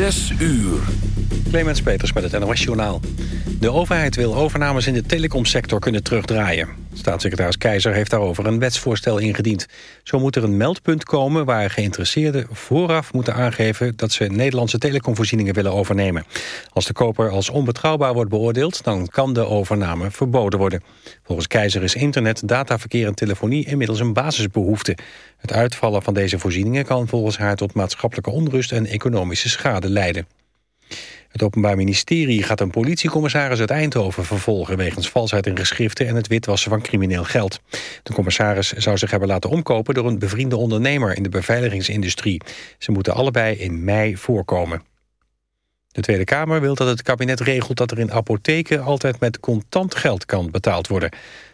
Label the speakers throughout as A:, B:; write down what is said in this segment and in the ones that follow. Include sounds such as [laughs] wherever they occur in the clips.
A: Zes uur.
B: Clemens Peters met het NOS Journaal. De overheid wil overnames in de telecomsector kunnen terugdraaien. Staatssecretaris Keizer heeft daarover een wetsvoorstel ingediend. Zo moet er een meldpunt komen waar geïnteresseerden vooraf moeten aangeven... dat ze Nederlandse telecomvoorzieningen willen overnemen. Als de koper als onbetrouwbaar wordt beoordeeld... dan kan de overname verboden worden. Volgens Keizer is internet, dataverkeer en telefonie inmiddels een basisbehoefte. Het uitvallen van deze voorzieningen kan volgens haar tot maatschappelijke onrust en economische schade leiden. Het Openbaar Ministerie gaat een politiecommissaris uit Eindhoven vervolgen... wegens valsheid in geschriften en het witwassen van crimineel geld. De commissaris zou zich hebben laten omkopen door een bevriende ondernemer... in de beveiligingsindustrie. Ze moeten allebei in mei voorkomen. De Tweede Kamer wil dat het kabinet regelt dat er in apotheken... altijd met contant geld kan betaald worden.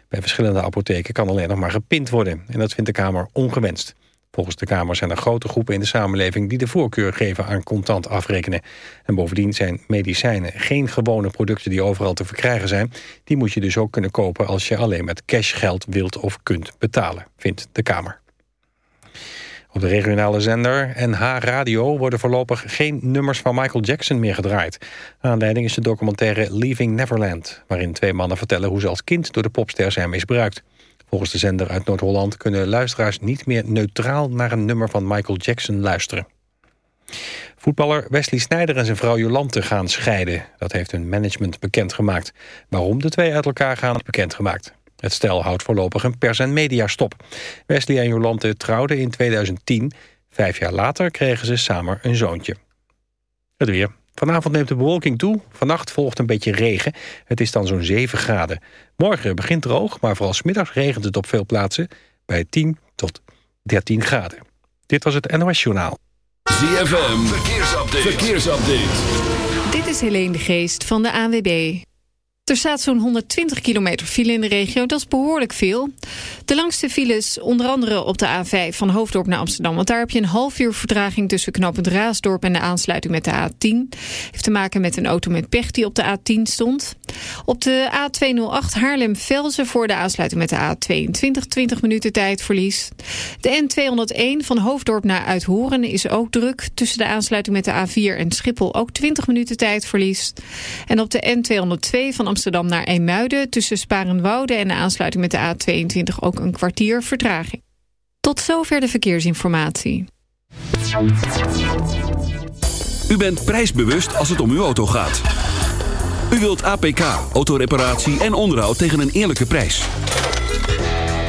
B: Bij verschillende apotheken kan alleen nog maar gepind worden. En dat vindt de Kamer ongewenst. Volgens de Kamer zijn er grote groepen in de samenleving... die de voorkeur geven aan contant afrekenen. En bovendien zijn medicijnen geen gewone producten die overal te verkrijgen zijn. Die moet je dus ook kunnen kopen als je alleen met cashgeld wilt of kunt betalen, vindt de Kamer. Op de regionale zender NH Radio worden voorlopig geen nummers van Michael Jackson meer gedraaid. Aanleiding is de documentaire Leaving Neverland... waarin twee mannen vertellen hoe ze als kind door de popster zijn misbruikt. Volgens de zender uit Noord-Holland kunnen luisteraars niet meer neutraal naar een nummer van Michael Jackson luisteren. Voetballer Wesley Sneijder en zijn vrouw Jolante gaan scheiden. Dat heeft hun management bekendgemaakt. Waarom de twee uit elkaar gaan bekendgemaakt. Het stel houdt voorlopig een pers- en mediastop. Wesley en Jolante trouwden in 2010. Vijf jaar later kregen ze samen een zoontje. Het weer. Vanavond neemt de bewolking toe. Vannacht volgt een beetje regen. Het is dan zo'n 7 graden. Morgen begint droog, maar vooral smiddags regent het op veel plaatsen... bij 10 tot 13 graden. Dit was het NOS Journaal.
A: ZFM, verkeersupdate. verkeersupdate.
C: Dit is Helene de Geest van de ANWB. Er staat zo'n 120 kilometer file in de regio, dat is behoorlijk veel. De langste files onder andere op de A5 van Hoofddorp naar Amsterdam... want daar heb je een half uur vertraging tussen knooppunt Raasdorp... en de aansluiting met de A10. Heeft te maken met een auto met pech die op de A10 stond. Op de A208 Haarlem-Velzen voor de aansluiting met de A22... 20 minuten tijdverlies. De N201 van Hoofddorp naar Uithoren is ook druk... tussen de aansluiting met de A4 en Schiphol ook 20 minuten tijdverlies. En op de N202 van Amsterdam naar Eemuiden... tussen Sparenwoude en de aansluiting met de A22 ook een kwartier vertraging. Tot zover de verkeersinformatie.
A: U bent prijsbewust als het om uw auto gaat. U wilt APK, autoreparatie en onderhoud tegen een eerlijke prijs.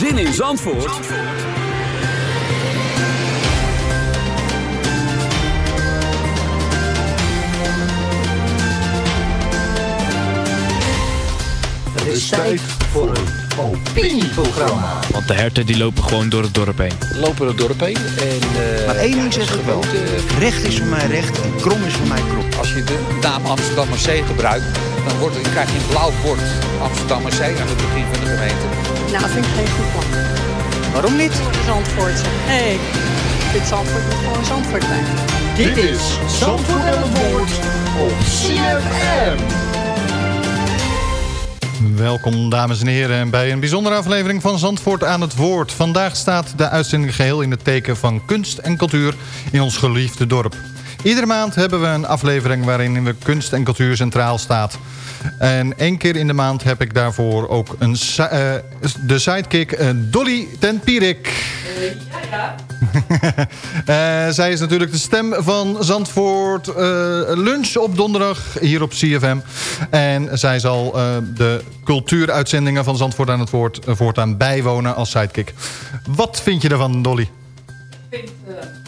A: Zin in Zandvoort
D: Het is tijd voor een Opinieprogramma.
E: Want de herten die lopen gewoon door het dorp heen.
B: Lopen door het dorp heen. En, uh,
D: maar één ding zeg ik wel. Recht is voor mij recht en krom is voor mij krom.
F: Als je de naam Amsterdammerzee gebruikt, dan, wordt, dan krijg je een blauw bord Amsterdammerzee aan het begin van de gemeente.
G: Nou, dat vind ik geen goed plan.
D: Waarom niet?
G: Zandvoort. Nee, dit Zandvoort moet gewoon Zandvoort zijn.
D: Dit is Zandvoort aan het woord op CFM.
H: Welkom dames en heren bij een bijzondere aflevering van Zandvoort aan het Woord. Vandaag staat de uitzending geheel in het teken van kunst en cultuur in ons geliefde dorp. Iedere maand hebben we een aflevering waarin we kunst en cultuur centraal staat. En één keer in de maand heb ik daarvoor ook een, uh, de sidekick uh, Dolly ten Pierik. ja, ja. uh, zij is natuurlijk de stem van Zandvoort Lunch op donderdag hier op CFM. En zij zal de cultuuruitzendingen van Zandvoort aan het woord voortaan bijwonen als sidekick. Wat vind je ervan, Dolly? Ik
I: vind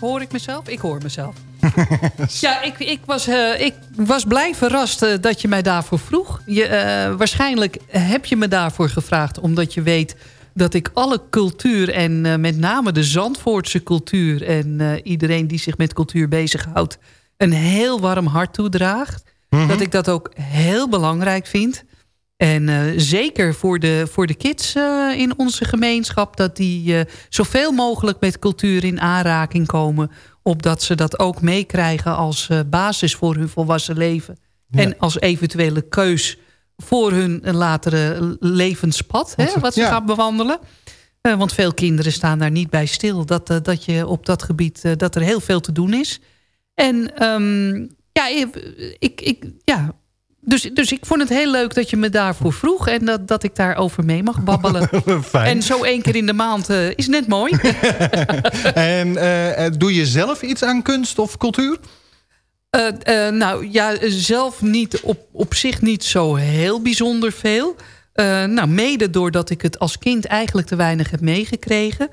I: Hoor ik mezelf? Ik hoor mezelf. [laughs] ja, ik, ik, was, uh, ik was blij verrast uh, dat je mij daarvoor vroeg. Je, uh, waarschijnlijk heb je me daarvoor gevraagd... omdat je weet dat ik alle cultuur en met name de Zandvoortse cultuur... en iedereen die zich met cultuur bezighoudt... een heel warm hart toedraagt. Mm -hmm. Dat ik dat ook heel belangrijk vind. En zeker voor de, voor de kids in onze gemeenschap... dat die zoveel mogelijk met cultuur in aanraking komen opdat ze dat ook meekrijgen als uh, basis voor hun volwassen leven. Ja. En als eventuele keus voor hun latere levenspad, hè, wat ze ja. gaan bewandelen. Uh, want veel kinderen staan daar niet bij stil. Dat, uh, dat je op dat gebied, dat er heel veel te doen is. En um, ja, ik, ik, ja, dus, dus ik vond het heel leuk dat je me daarvoor vroeg... en dat, dat ik daarover mee mag babbelen. [laughs]
H: Fijn.
I: En zo één keer in de maand uh, is net mooi. [laughs]
H: en uh, doe je zelf iets aan kunst of cultuur?
I: Uh, nou ja, zelf niet op, op zich niet zo heel bijzonder veel. nou, mede doordat ik het als kind eigenlijk te weinig heb meegekregen...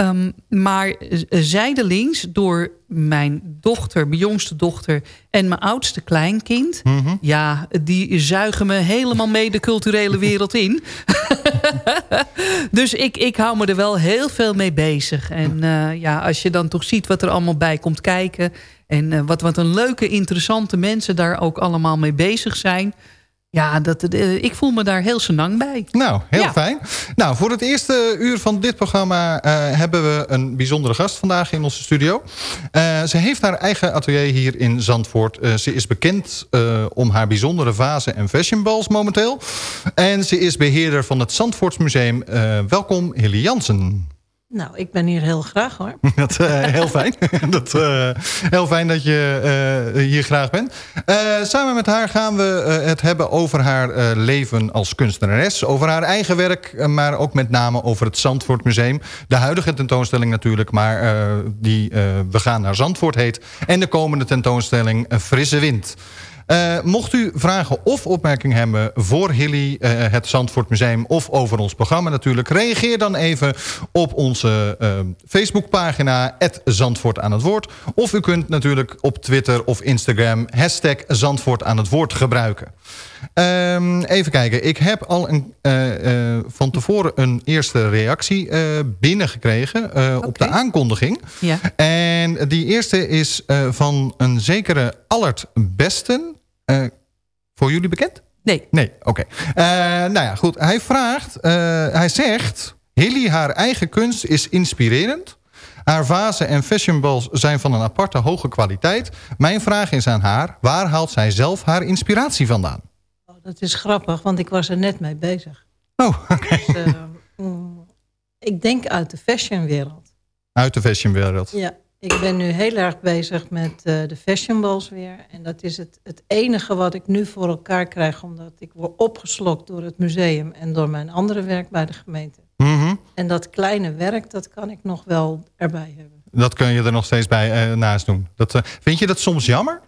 I: Um, maar zijdelings door mijn dochter, mijn jongste dochter... en mijn oudste kleinkind... Mm -hmm. ja, die zuigen me helemaal mee de culturele wereld in. [laughs] dus ik, ik hou me er wel heel veel mee bezig. En uh, ja, als je dan toch ziet wat er allemaal bij komt kijken... en uh, wat, wat een leuke, interessante mensen daar ook allemaal mee bezig zijn... Ja, dat, uh, ik voel me daar heel senang bij.
H: Nou, heel ja. fijn. Nou, voor het eerste uur van dit programma uh, hebben we een bijzondere gast vandaag in onze studio. Uh, ze heeft haar eigen atelier hier in Zandvoort. ze is bekend om haar bijzondere vazen en fashionballs momenteel. En ze is beheerder van het Zandvoortsmuseum. welkom, Hilly Jansen.
J: Nou, ik ben hier heel graag hoor. [laughs]
H: Dat, uh, heel fijn. [laughs] dat, uh, heel fijn dat je uh, hier graag bent. samen met haar gaan we het hebben over haar leven als kunstenares. Over haar eigen werk, maar ook met name over het Zandvoort Museum. De huidige tentoonstelling natuurlijk, maar die We gaan naar Zandvoort heet. En de komende tentoonstelling Frisse Wind. Uh, mocht u vragen of opmerkingen hebben voor Hilly, uh, het Zandvoort Museum... of over ons programma natuurlijk... reageer dan even op onze uh, Facebookpagina... Zandvoort aan het woord. Of u kunt natuurlijk op Twitter of Instagram... hashtag Zandvoort aan het woord gebruiken. Um, even kijken. Ik heb al een, van tevoren een eerste reactie binnengekregen... Okay. op de aankondiging.
I: Ja.
H: En die eerste is van een zekere Allert Besten... Uh, voor jullie bekend?
I: Nee.
H: Nee, oké. Okay. Uh, nou ja, goed. Hij vraagt, uh, hij zegt... Hilly, haar eigen kunst is inspirerend. Haar vazen en fashionballs zijn van een aparte hoge kwaliteit. Mijn vraag is aan haar... waar haalt zij zelf haar inspiratie vandaan?
J: Oh, dat is grappig, want ik was er net mee bezig.
H: Oh, oké. Okay.
J: Dus, mm, ik denk uit de fashionwereld.
H: Uit de fashionwereld?
J: Ja. Ik ben nu heel erg bezig met uh, de fashionballs weer. En dat is het, het enige wat ik nu voor elkaar krijg... omdat ik word opgeslokt door het museum... en door mijn andere werk bij de gemeente.
H: Mm -hmm.
J: En dat kleine werk, dat kan ik nog wel erbij hebben.
H: Dat kun je er nog steeds bij uh, naast doen. Dat, uh, vind je dat soms jammer?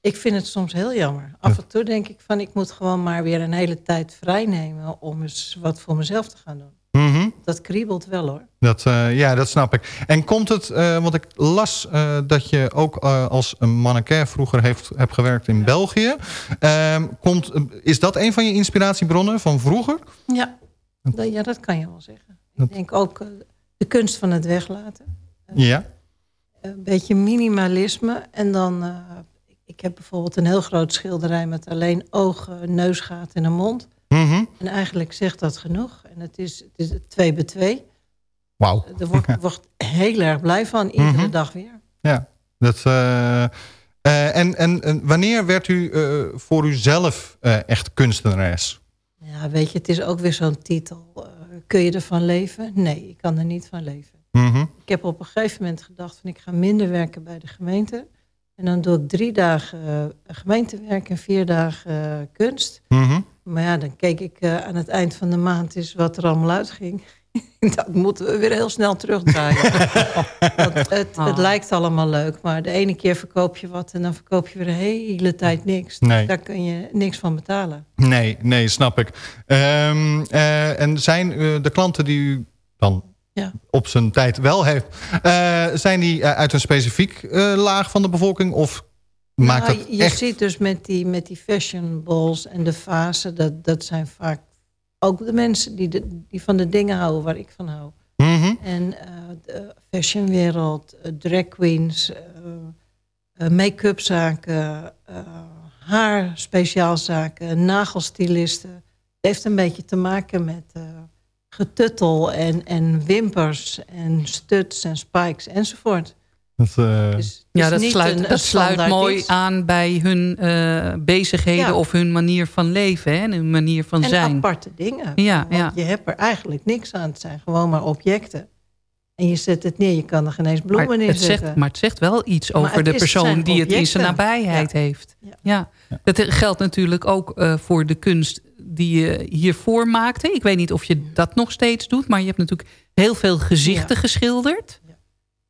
J: Ik vind het soms heel jammer. Af en toe denk ik van... ik moet gewoon maar weer een hele tijd vrij nemen... om eens wat voor mezelf te gaan doen. Dat kriebelt wel hoor.
H: Dat, uh, ja, dat snap ik. En komt het, uh, want ik las uh, dat je ook als een mannequin vroeger heeft, hebt gewerkt in België. Ehm, komt, is dat een van je inspiratiebronnen van vroeger?
J: Ja, dat, ja, dat kan je wel zeggen. Ik denk ook de kunst van het weglaten.
H: ja.
J: Een beetje minimalisme. En dan, ik heb bijvoorbeeld een heel groot schilderij met alleen ogen, neusgaten en een mond.
H: Mm -hmm.
J: En eigenlijk zegt dat genoeg. En het is, het is twee bij twee.
H: Wauw.
J: Daar word ik wordt heel erg blij van, iedere
H: Mhm.
J: dag weer.
H: Ja, dat, uh, uh, en, en, en wanneer werd u uh, voor uzelf echt kunstenares?
J: Ja, weet je, het is ook weer zo'n titel. kun je ervan leven? Nee, ik kan er niet van leven.
H: Mm -hmm.
J: Ik heb op een gegeven moment gedacht van ik ga minder werken bij de gemeente. En dan doe ik drie dagen gemeentewerk en vier dagen kunst.
H: Mm -hmm.
J: Maar ja, dan keek ik uh, aan het eind van de maand eens wat er allemaal uitging. [laughs] dat moeten we weer heel snel terugdraaien. [laughs] het, het,
I: Oh.
J: het, lijkt allemaal leuk, maar de ene keer verkoop je wat... en dan verkoop je weer de hele tijd niks.
H: Nee.
J: Daar kun je niks van betalen.
H: Nee, nee, snap ik. Um, uh, en zijn uh, de klanten die u dan
J: ja.
H: op zijn tijd wel heeft... Uh, zijn die uit een specifiek laag van de bevolking... of maakt
J: nou,
H: dat
J: je
H: echt...
J: ziet dus met die, met die fashion balls en de fase... Dat, dat zijn vaak ook de mensen die, de, die van de dingen houden waar ik van hou.
H: Mm -hmm.
J: En uh, de fashionwereld, uh, drag queens, uh, make-up zaken... haar speciaalzaken, nagelstilisten. Het heeft een beetje te maken met getuttel en, en wimpers en studs en spikes enzovoort.
H: Dat, uh...
J: dus,
I: ja, dat sluit,
J: een,
I: dat sluit mooi
J: iets.
I: aan bij hun uh, bezigheden ja. of hun manier van leven hè, en hun manier van
J: en
I: zijn.
J: aparte dingen.
I: Ja, ja.
J: Je hebt er eigenlijk niks aan. Het zijn gewoon maar objecten. En je zet het neer, je kan er geen eens bloemen
I: maar
J: in
I: het
J: zetten.
I: Zegt, maar het zegt wel iets over de persoon die het in zijn nabijheid
J: ja.
I: heeft. Ja. ja. Dat geldt natuurlijk ook uh, voor de kunst die je hiervoor maakte. Ik weet niet of je dat nog steeds doet, maar je hebt natuurlijk heel veel gezichten geschilderd.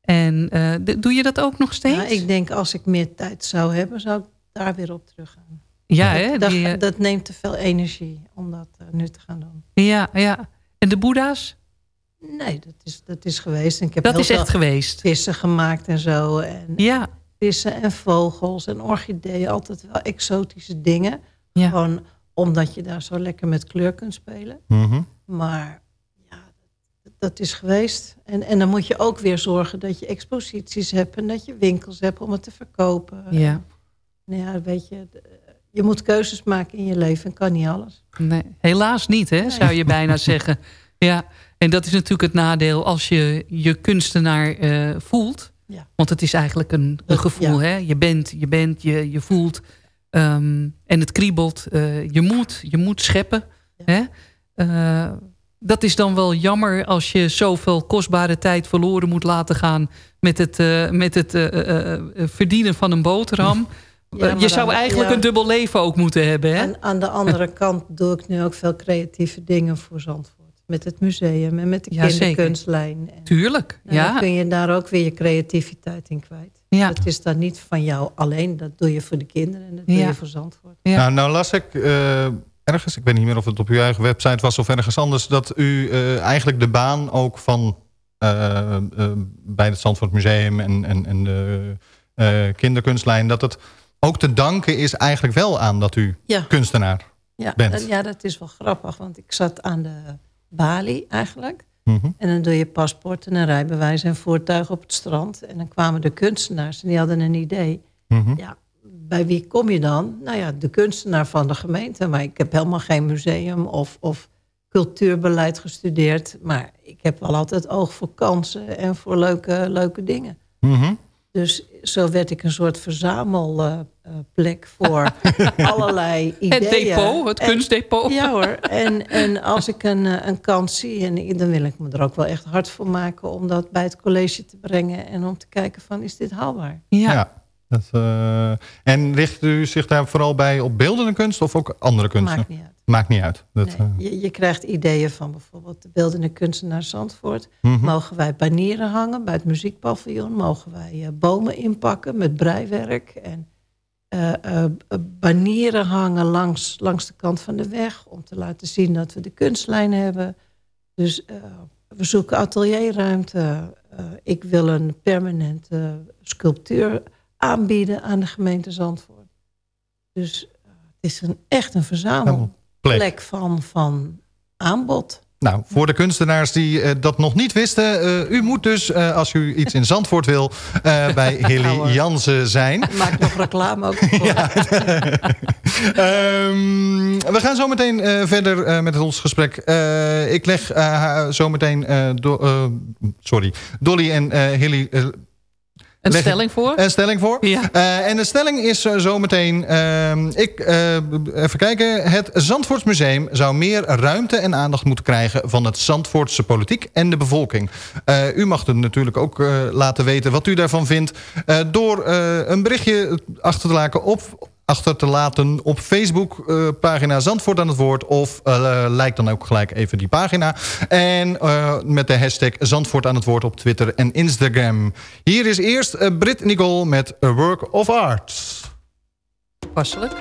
I: En uh, doe je dat ook nog steeds?
J: Ja, ik denk als ik meer tijd zou hebben, zou ik daar weer op teruggaan.
I: Ja, hè?
J: Dat,
I: die,
J: dat neemt te veel energie om dat uh, nu te gaan doen.
I: Ja, ja. En de boeddha's?
J: Nee, dat is, dat is geweest. En ik heb
I: dat
J: heel
I: is echt geweest?
J: Vissen gemaakt en zo. En
I: ja.
J: Vissen en vogels en orchideeën. Altijd wel exotische dingen.
I: Ja.
J: Gewoon omdat je daar zo lekker met kleur kunt spelen.
H: Mm -hmm.
J: Maar dat is geweest. En, en dan moet je ook weer zorgen dat je exposities hebt... en dat je winkels hebt om het te verkopen.
I: Ja.
J: Nou ja, weet je... Je moet keuzes maken in je leven en kan niet alles.
I: Nee, helaas niet, hè, nee. zou je bijna [laughs] zeggen. Ja, en dat is natuurlijk het nadeel als je je kunstenaar uh, voelt.
J: Ja.
I: Want het is eigenlijk een, een gevoel.
J: Ja.
I: Hè? Je bent, je, bent, je, je voelt um, en het kriebelt. Uh, je, moet, je moet scheppen. Hè? Uh, dat is dan wel jammer als je zoveel kostbare tijd verloren moet laten gaan... met het, uh, met het uh, uh, verdienen van een boterham. [laughs] Ja, je zou
J: dan,
I: eigenlijk
J: ja.
I: een dubbel leven ook moeten hebben. Hè?
J: En aan de andere [laughs] kant doe ik nu ook veel creatieve dingen voor Zandvoort. Met het museum en met de
I: ja,
J: kinderkunstlijn. En,
I: Tuurlijk,
J: en
I: ja.
J: Dan kun je daar ook weer je creativiteit in kwijt.
I: Ja.
J: Dat is dan niet van jou alleen. Dat doe je voor de kinderen en dat doe je voor Zandvoort.
H: Ja. Nou, nou las ik ergens, ik weet niet meer of het op uw eigen website was of ergens anders... dat u uh, eigenlijk de baan ook van uh, uh, bij het Zandvoort Museum en, en, en de kinderkunstlijn... dat het ook te danken is eigenlijk wel aan dat u
J: ja.
H: kunstenaar
J: ja,
H: bent.
J: Ja, dat is wel grappig, want ik zat aan de balie eigenlijk.
H: Mm -hmm.
J: En dan doe je paspoort en een rijbewijs en voertuig op het strand. En dan kwamen de kunstenaars en die hadden een idee.
H: Mm -hmm.
J: Ja, bij wie kom je dan? Nou ja, de kunstenaar van de gemeente. Maar ik heb helemaal geen museum of, of cultuurbeleid gestudeerd. Maar ik heb wel altijd oog voor kansen en voor leuke, leuke dingen.
H: Mm -hmm.
J: Dus zo werd ik een soort verzamelplek voor [laughs] allerlei ideeën.
I: Het depot, het
J: en,
I: kunstdepot.
J: Ja hoor, en, en als ik een, een kans zie, en dan wil ik me er ook wel echt hard voor maken... om dat bij het college te brengen en om te kijken van, is dit haalbaar?
H: Ja. ja. Dat, uh, en richt u zich daar vooral bij op beeldende kunst of ook andere kunsten?
J: Maakt niet uit.
H: Maakt niet uit. Dat,
J: nee, uh... je, je, krijgt ideeën van bijvoorbeeld de beeldende kunstenaar Zandvoort.
H: Mhm.
J: Mm -hmm. Mogen wij banieren hangen bij het muziekpaviljoen? Mogen wij uh, bomen inpakken met breiwerk? En uh, banieren hangen langs, langs de kant van de weg... om te laten zien dat we de kunstlijn hebben. Dus we zoeken atelierruimte. Ik wil een permanente sculptuur aanbieden aan de gemeente Zandvoort. Dus uh, het is een, echt een verzamelplek van, van aanbod.
H: Nou, voor de kunstenaars die uh, dat nog niet wisten... Uh, u moet dus, uh, als u iets in Zandvoort wil... [laughs] bij Hilly nou, Jansen zijn.
J: Maak nog reclame ook. [laughs]
H: ja. um, [laughs] we gaan zo meteen verder met ons gesprek. ik leg zo meteen... Do sorry, Dolly en Hilly
I: een stelling voor?
H: Een stelling voor. Ja. Uh, en de stelling is uh, zometeen... Uh, ik, even kijken. Het Zandvoortsmuseum zou meer ruimte en aandacht moeten krijgen... van het Zandvoortse politiek en de bevolking. u mag het natuurlijk ook laten weten wat u daarvan vindt... door een berichtje achter te laten op achter te laten op Facebook. Uh, pagina Zandvoort aan het woord. Of uh, like dan ook gelijk even die pagina. En uh, met de hashtag Zandvoort aan het woord op Twitter en Instagram. Hier is eerst Brit Nicole met A Work of Art.
I: Passelijk.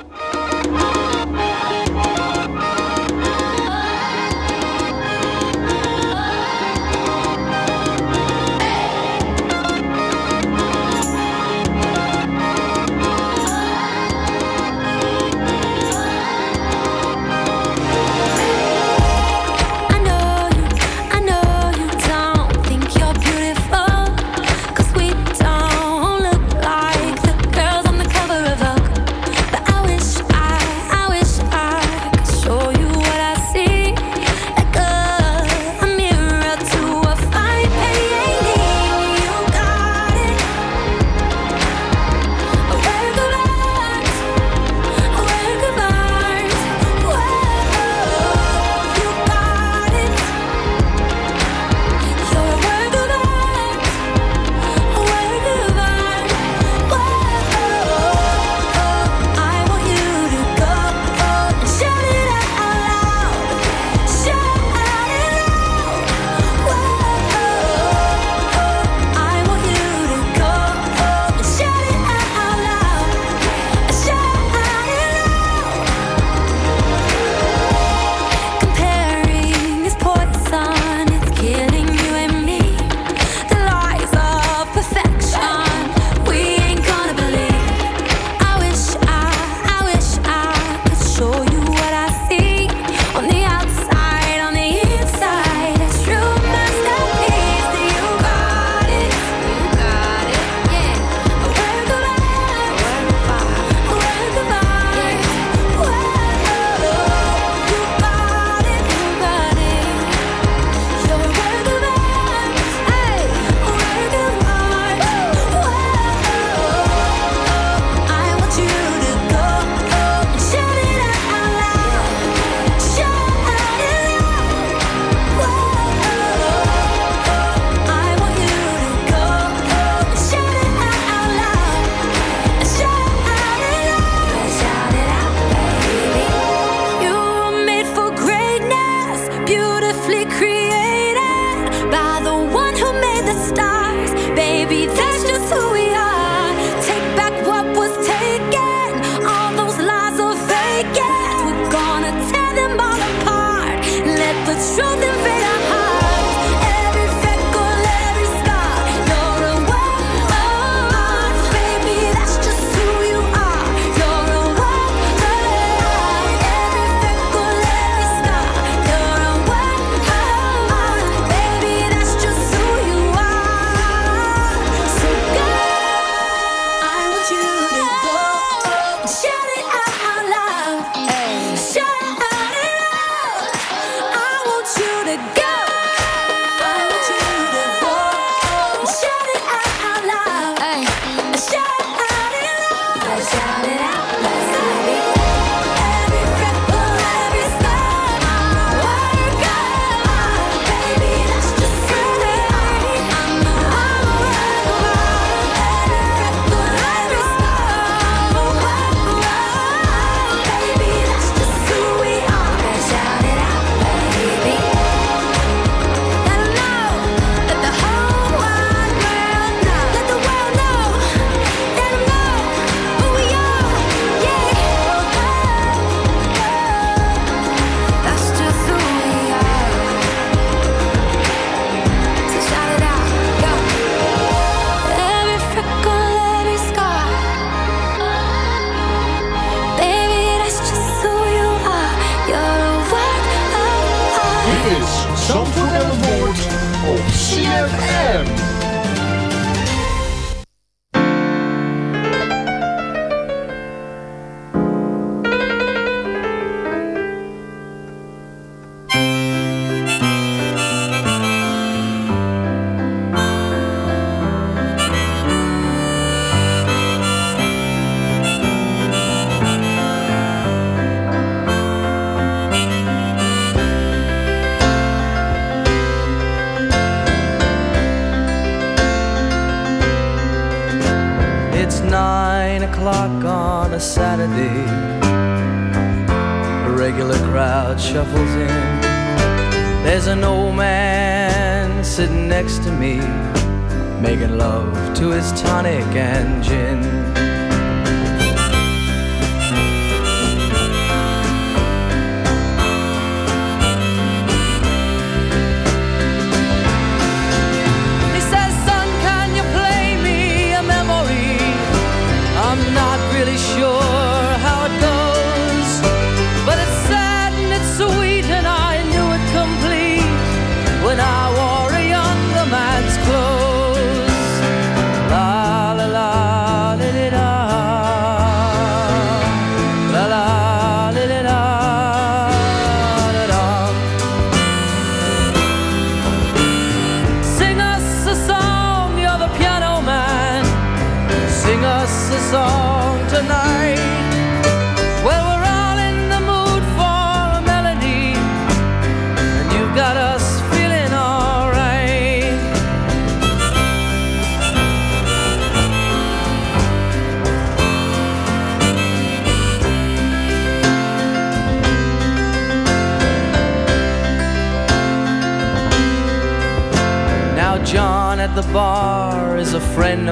K: the crowd shuffles in. There's an old man sitting next to me, making love to his tonic and gin.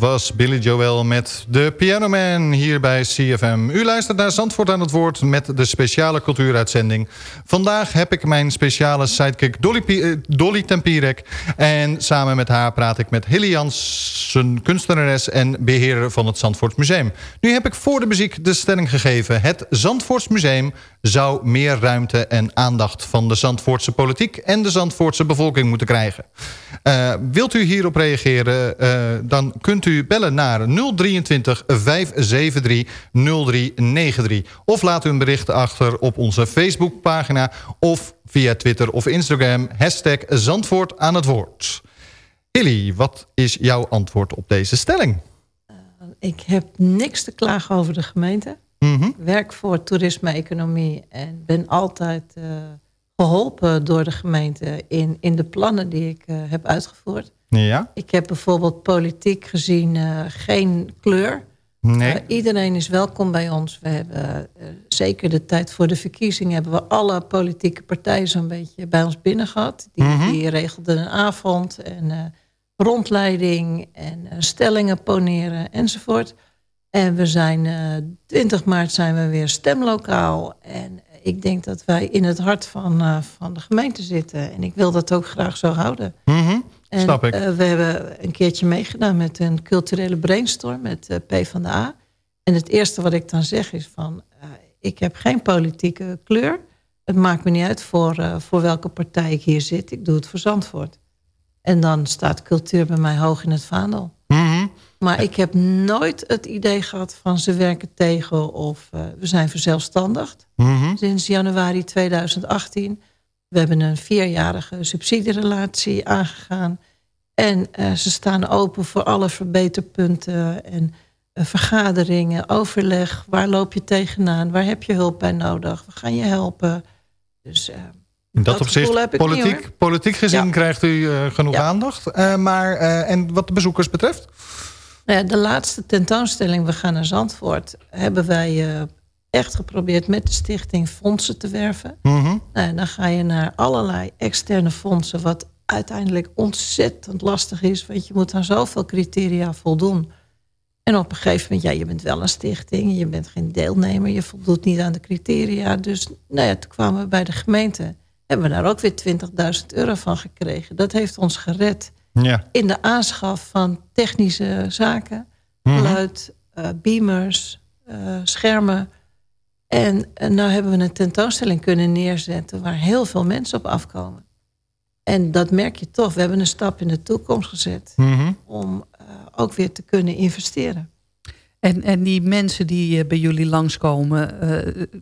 H: Was Billy Joel met de Piano Man hier bij CFM. U luistert naar Zandvoort aan het woord met de speciale cultuuruitzending. Vandaag heb ik mijn speciale sidekick Dolly, uh, Dolly Tempierek. En samen met haar praat ik met Hilly Jansen, kunstenares en beheerder van het Zandvoort Museum. Nu heb ik voor de muziek de stelling gegeven. Het Zandvoorts Museum zou meer ruimte en aandacht van de Zandvoortse politiek en de Zandvoortse bevolking moeten krijgen. Uh, wilt u hierop reageren, uh, dan kunt u bellen naar 023 573 0393. Of laat u een bericht achter op onze Facebookpagina of via Twitter of Instagram. Hashtag Zandvoort aan het woord. Hilly, wat is jouw antwoord op deze stelling?
J: Uh, ik heb niks te klagen over de gemeente. Ik werk voor toerisme-economie en ben altijd uh, geholpen door de gemeente in, in de plannen die ik uh, heb uitgevoerd.
H: Ja.
J: Ik heb bijvoorbeeld politiek gezien uh, geen kleur.
H: Nee.
J: Iedereen is welkom bij ons. We hebben zeker de tijd voor de verkiezingen... hebben we alle politieke partijen zo'n beetje bij ons binnen gehad. Die,
H: Mhm.
J: mm -hmm. die regelden een avond en rondleiding... en stellingen poneren enzovoort. En we zijn 20 maart zijn we weer stemlokaal. En ik denk dat wij in het hart van, van de gemeente zitten. En ik wil dat ook graag zo houden.
H: Mm -hmm.
J: En,
H: Snap ik.
J: Uh, we hebben een keertje meegedaan met een culturele brainstorm met uh, P van de A. En het eerste wat ik dan zeg is van... Uh, ik heb geen politieke kleur. Het maakt me niet uit voor, voor welke partij ik hier zit. Ik doe het voor Zandvoort. En dan staat cultuur bij mij hoog in het vaandel. Maar ik heb nooit het idee gehad van ze werken tegen... of we zijn verzelfstandigd.
H: Mm -hmm.
J: Sinds januari 2018... We hebben een vierjarige subsidierelatie aangegaan. En uh, ze staan open voor alle verbeterpunten en uh, vergaderingen, overleg. Waar loop je tegenaan? Waar heb je hulp bij nodig? We gaan je helpen. Dus
H: in dat, dat opzicht, politiek, niet, politiek gezien ja. krijgt u genoeg ja. aandacht. maar, en wat de bezoekers betreft?
J: Nou ja, de laatste tentoonstelling, we gaan naar Zandvoort... hebben wij echt geprobeerd met de stichting fondsen te werven.
H: Mm -hmm.
J: nou, dan ga je naar allerlei externe fondsen... wat uiteindelijk ontzettend lastig is. Want je moet aan zoveel criteria voldoen. En op een gegeven moment, ja, je bent wel een stichting... je bent geen deelnemer, je voldoet niet aan de criteria. Dus nou ja, toen kwamen we bij de gemeente... hebben we daar ook weer 20.000 euro van gekregen. Dat heeft ons gered
H: ja.
J: in de aanschaf van technische zaken.
H: Mhm.
J: Geluid, mm -hmm. uh, beamers, uh, schermen... En nou hebben we een tentoonstelling kunnen neerzetten... waar heel veel mensen op afkomen. En dat merk je toch. We hebben een stap in de toekomst gezet...
H: Mm -hmm.
J: om uh, ook weer te kunnen investeren.
I: En, en die mensen die uh, bij jullie langskomen...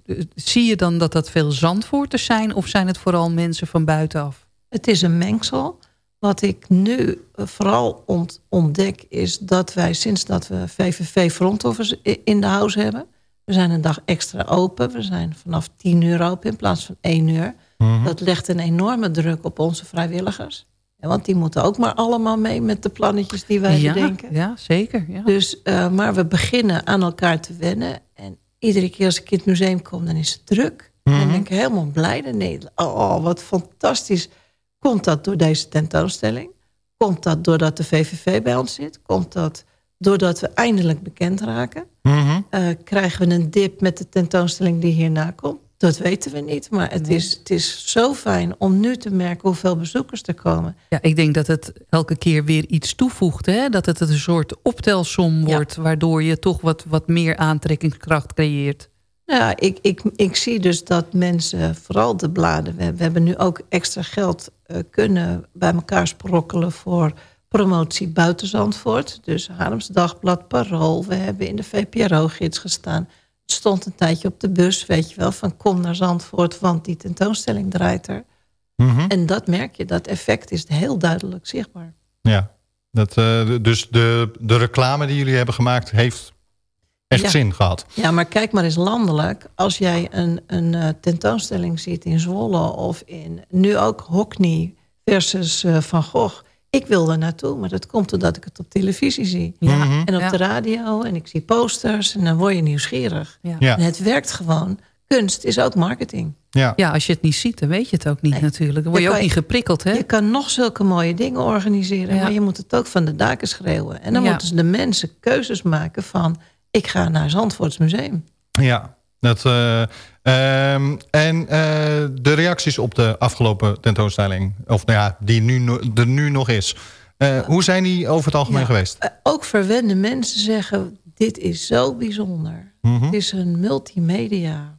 I: Uh, zie je dan dat dat veel Zandvoorters zijn... of zijn het vooral mensen van buitenaf?
J: Het is een mengsel. Wat ik nu vooral ont ontdek is dat wij... sinds dat we VVV Frontoffers in de house hebben... We zijn een dag extra open. We zijn vanaf 10 uur open in plaats van 1 uur.
H: Mhm.
J: Mm -hmm. Dat legt een enorme druk op onze vrijwilligers. Want die moeten ook maar allemaal mee met de plannetjes die wij
I: ja,
J: bedenken.
I: Ja, zeker. Ja.
J: Dus, uh, maar we beginnen aan elkaar te wennen. En iedere keer als ik in het museum kom, dan is het druk.
H: Mhm.
J: Mm -hmm. Dan ben ik helemaal blij. Nee, oh, wat fantastisch. Komt dat door deze tentoonstelling? Komt dat doordat de VVV bij ons zit? Komt dat doordat we eindelijk bekend raken?
H: Mm -hmm.
J: uh, krijgen we een dip met de tentoonstelling die hierna komt? Dat weten we niet, maar het, nee. is, het is zo fijn om nu te merken hoeveel bezoekers er komen.
I: Ja, ik denk dat het elke keer weer iets toevoegt. Hè? Dat het een soort optelsom wordt, ja. waardoor je toch wat, wat meer aantrekkingskracht creëert.
J: Ja, ik, ik, ik zie dus dat mensen, vooral de bladen... we, we hebben nu ook extra geld kunnen bij elkaar sprokkelen... voor promotie buiten Zandvoort. Dus Haarlems Dagblad, Parool. We hebben in de VPRO-gids gestaan. Het stond een tijdje op de bus, weet je wel... van kom naar Zandvoort, want die tentoonstelling draait er.
H: Mm -hmm.
J: En dat merk je, dat effect is heel duidelijk zichtbaar.
H: Ja, dat, uh, dus de, de reclame die jullie hebben gemaakt... heeft echt
J: ja.
H: zin gehad.
J: Ja, maar kijk maar eens landelijk. Als jij een, een uh, tentoonstelling ziet in Zwolle... of in nu ook Hockney versus uh, Van Gogh... Ik wil er naartoe, maar dat komt doordat ik het op televisie zie.
H: Ja. Mm -hmm.
J: En op
I: Ja.
J: de radio en ik zie posters en dan word je nieuwsgierig.
I: Ja.
H: Ja.
J: En het werkt gewoon. kunst is ook marketing.
H: Ja.
I: ja, als je het niet ziet, dan weet je het ook niet natuurlijk. Dan word je ook
J: kan
I: niet geprikkeld, hè?
J: Je kan nog zulke mooie dingen organiseren...
I: Ja.
J: maar je moet het ook van de daken schreeuwen. En dan
I: Ja.
J: moeten de mensen keuzes maken van... ik ga naar Zandvoorts Museum.
H: Ja, dat, eh, ehm, en eh, de reacties op de afgelopen tentoonstelling... of nou ja, die nu, er nu nog is... Eh, hoe zijn die over het algemeen
J: Ja.
H: geweest?
J: Ook verwende mensen zeggen... dit is zo bijzonder.
H: Mhm.
J: Het is een multimedia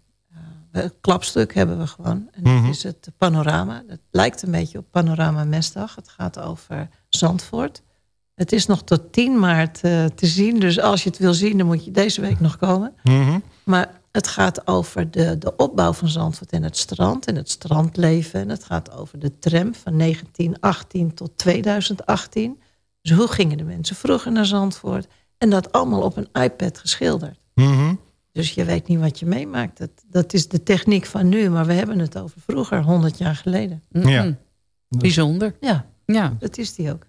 J: klapstuk hebben we gewoon. En dat is het panorama. Het lijkt een beetje op Panorama Mesdag. Het gaat over Zandvoort. Het is nog tot 10 maart eh, te zien. Dus als je het wil zien, dan moet je deze week nog komen.
H: Mhm.
J: Maar het gaat over de, de opbouw van Zandvoort en het strand. En het strandleven. En het gaat over de tram van 1918 tot 2018. Dus hoe gingen de mensen vroeger naar Zandvoort? En dat allemaal op een iPad geschilderd.
H: Mhm.
J: Dus je weet niet wat je meemaakt. Dat, dat is de techniek van nu. Maar we hebben het over vroeger, 100 jaar geleden.
H: Ja.
I: Bijzonder.
J: Ja,
I: Ja.
J: dat is die ook.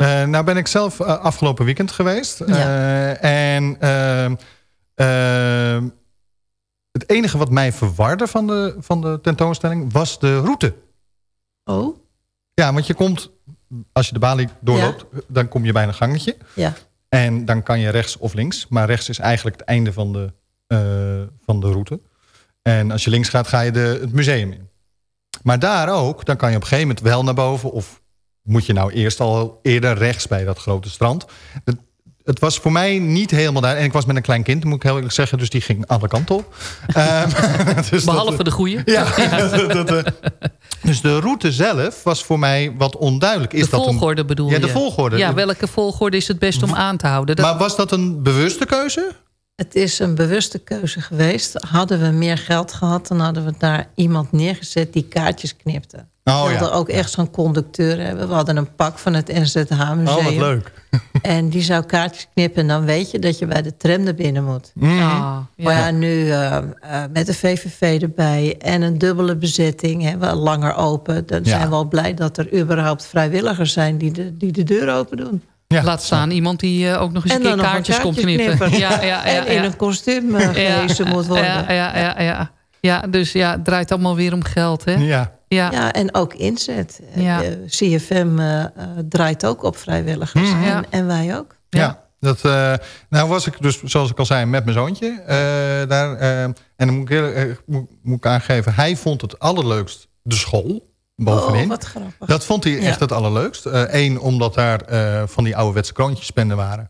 H: Eh, nou ben ik zelf eh, afgelopen weekend geweest. Eh, en ehm, ehm, het enige wat mij verwarde van de, van de tentoonstelling was de route.
J: Oh?
H: Ja, want je komt, als je de balie doorloopt, dan kom je bij een gangetje.
J: Ja.
H: En dan kan je rechts of links. Maar rechts is eigenlijk het einde van de, van de route. En als je links gaat, ga je de, het museum in. Maar daar ook, dan kan je op een gegeven moment wel naar boven... of moet je nou eerst al eerder rechts bij dat grote strand. Het, het was voor mij niet helemaal daar. En ik was met een klein kind, moet ik heel eerlijk zeggen. Dus die ging alle kanten op. [laughs] Ehm, [laughs] dus
I: Behalve
H: dat-
I: de goeie. [laughs]
H: Ja, dat, dat, eh, dus de route zelf was voor mij wat onduidelijk. Is
I: de
H: dat
I: volgorde
H: een,
I: bedoel
H: ja,
I: je?
H: de volgorde.
I: Ja, welke volgorde is het best om aan te houden? Dat,
H: Maar was dat een bewuste keuze?
J: Het is een bewuste keuze geweest. Hadden we meer geld gehad, dan hadden we daar iemand neergezet die kaartjes knipte.
H: Oh,
J: wilden
H: ja.
J: ook echt zo'n conducteur hebben. We hadden een pak van het NZH-museum.
H: Oh, wat leuk. [laughs]
J: En die zou kaartjes knippen en dan weet je dat je bij de tram naar binnen moet.
H: Mm.
I: Ah,
J: Maar ja,
I: ja.
J: nu eh, eh, met de VVV erbij en een dubbele bezetting, hè, wel langer open. Dan
H: Ja.
J: zijn we al blij dat er überhaupt vrijwilligers zijn die de, die de deur open doen.
H: Ja.
I: Laat staan iemand die eh, ook nog eens
J: En
I: een keer
J: dan nog een
I: kaartjes komt knippen.
J: knippen.
I: Ja, ja, ja,
J: en in
I: ja.
J: een kostuum gehezen moet worden.
I: Ja, ja, ja, ja. ja, dus ja, het draait allemaal weer om geld, hè?
H: Ja.
I: Ja.
J: Ja, en ook inzet.
I: Ja.
J: Eh, CFM eh, eh, draait ook op vrijwilligers.
H: Mhm.
J: en,
I: Ja.
J: en wij ook.
H: Ja. Dat, eh, nou was ik dus, zoals ik al zei, met mijn zoontje. eh, daar, en dan moet ik, heel, moet, moet ik aangeven, hij vond het allerleukst de school. Bovenin.
J: Oh, wat grappig.
H: Dat vond hij
J: Ja.
H: echt het allerleukst. Eén, omdat daar eh, van die ouderwetse kroontjespenden waren.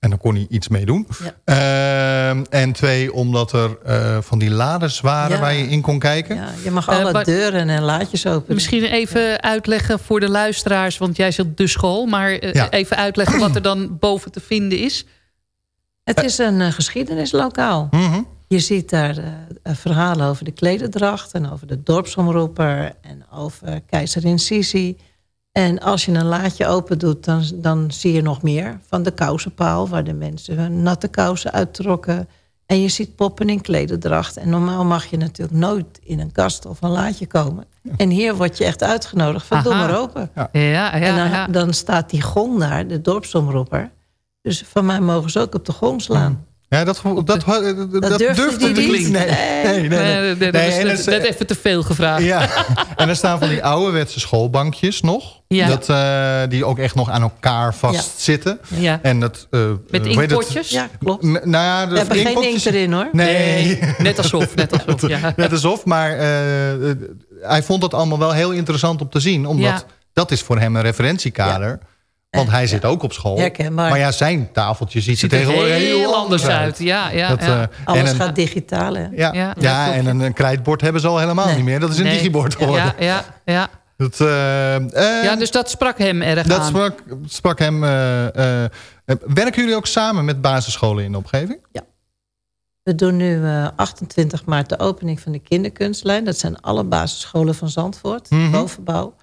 H: En dan kon hij iets mee doen. Ehm, en twee, omdat er eh, van die lades waren
J: Ja.
H: waar je in kon kijken.
J: Ja, je mag
I: Eh,
J: alle
I: maar-
J: deuren en laadjes openen.
I: Misschien even uitleggen voor de luisteraars, want jij zegt de school, maar eh,
H: Ja.
I: even uitleggen wat er dan boven te vinden is.
J: Het is een geschiedenislokaal.
H: Mhm.
J: Je ziet daar verhalen over de klederdracht... en over de dorpsomroeper en over keizerin Sisi. En als je een laadje open doet, dan, dan zie je nog meer... van de kousenpaal, waar de mensen hun natte kousen uittrokken. En je ziet poppen in klederdracht. En normaal mag je natuurlijk nooit in een kast of een laadje komen. En hier word je echt uitgenodigd van doe maar open.
H: Ja.
I: Ja, ja,
J: en dan,
I: ja.
J: dan staat die gong daar, de dorpsomroeper... Dus van mij mogen ze ook op de gong slaan.
H: Ja, dat, dat, dat, dat,
J: durfde
H: niet. Nee,
J: Nee.
H: nee, nee. nee.
I: Nee, nee, dat is net, net even te veel gevraagd.
H: Ja, [laughs] en er staan van die ouderwetse schoolbankjes nog.
I: Ja.
H: Dat, eh, die ook echt nog aan elkaar vastzitten.
I: Ja.
H: En dat, eh,
I: Met inkpotjes?
J: Ja, klopt.
H: Nou ja, de
J: We hebben geen inkt erin hoor.
H: Nee.
I: Net alsof, [laughs] net alsof. Ja.
H: Net alsof, maar eh, eh, hij vond het allemaal wel heel interessant om te zien. Omdat
I: Ja.
H: dat is voor hem een referentiekader. Want hij zit ook op school.
J: Herkenbaar.
H: Maar ja, zijn tafeltje ziet,
I: Ziet
H: er tegenwoordig
I: heel anders uit. Ja, ja,
H: Dat,
I: ja.
H: eh,
J: Alles
H: en een,
J: gaat digitaal hè.
H: ja, ja,
I: Ja, ja,
H: en een, een krijtbord hebben ze al helemaal
J: Nee.
H: niet meer. Dat is een
I: Nee.
H: digibord geworden.
I: Ja, ja, ja.
H: Dat, eh, eh,
I: ja, dus dat sprak hem erg
H: dat
I: aan.
H: sprak, sprak hem... eh, eh, werken jullie ook samen met basisscholen in de omgeving?
J: We doen nu eh, 28 maart de opening van de kinderkunstlijn. Dat zijn alle basisscholen van Zandvoort,
H: Mhm.
J: bovenbouw.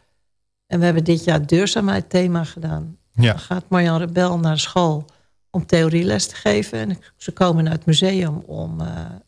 J: En we hebben dit jaar duurzaamheid thema gedaan.
H: Ja.
J: Dan gaat Marjan Rebel naar school om theorieles te geven. En ze komen naar het museum om eh,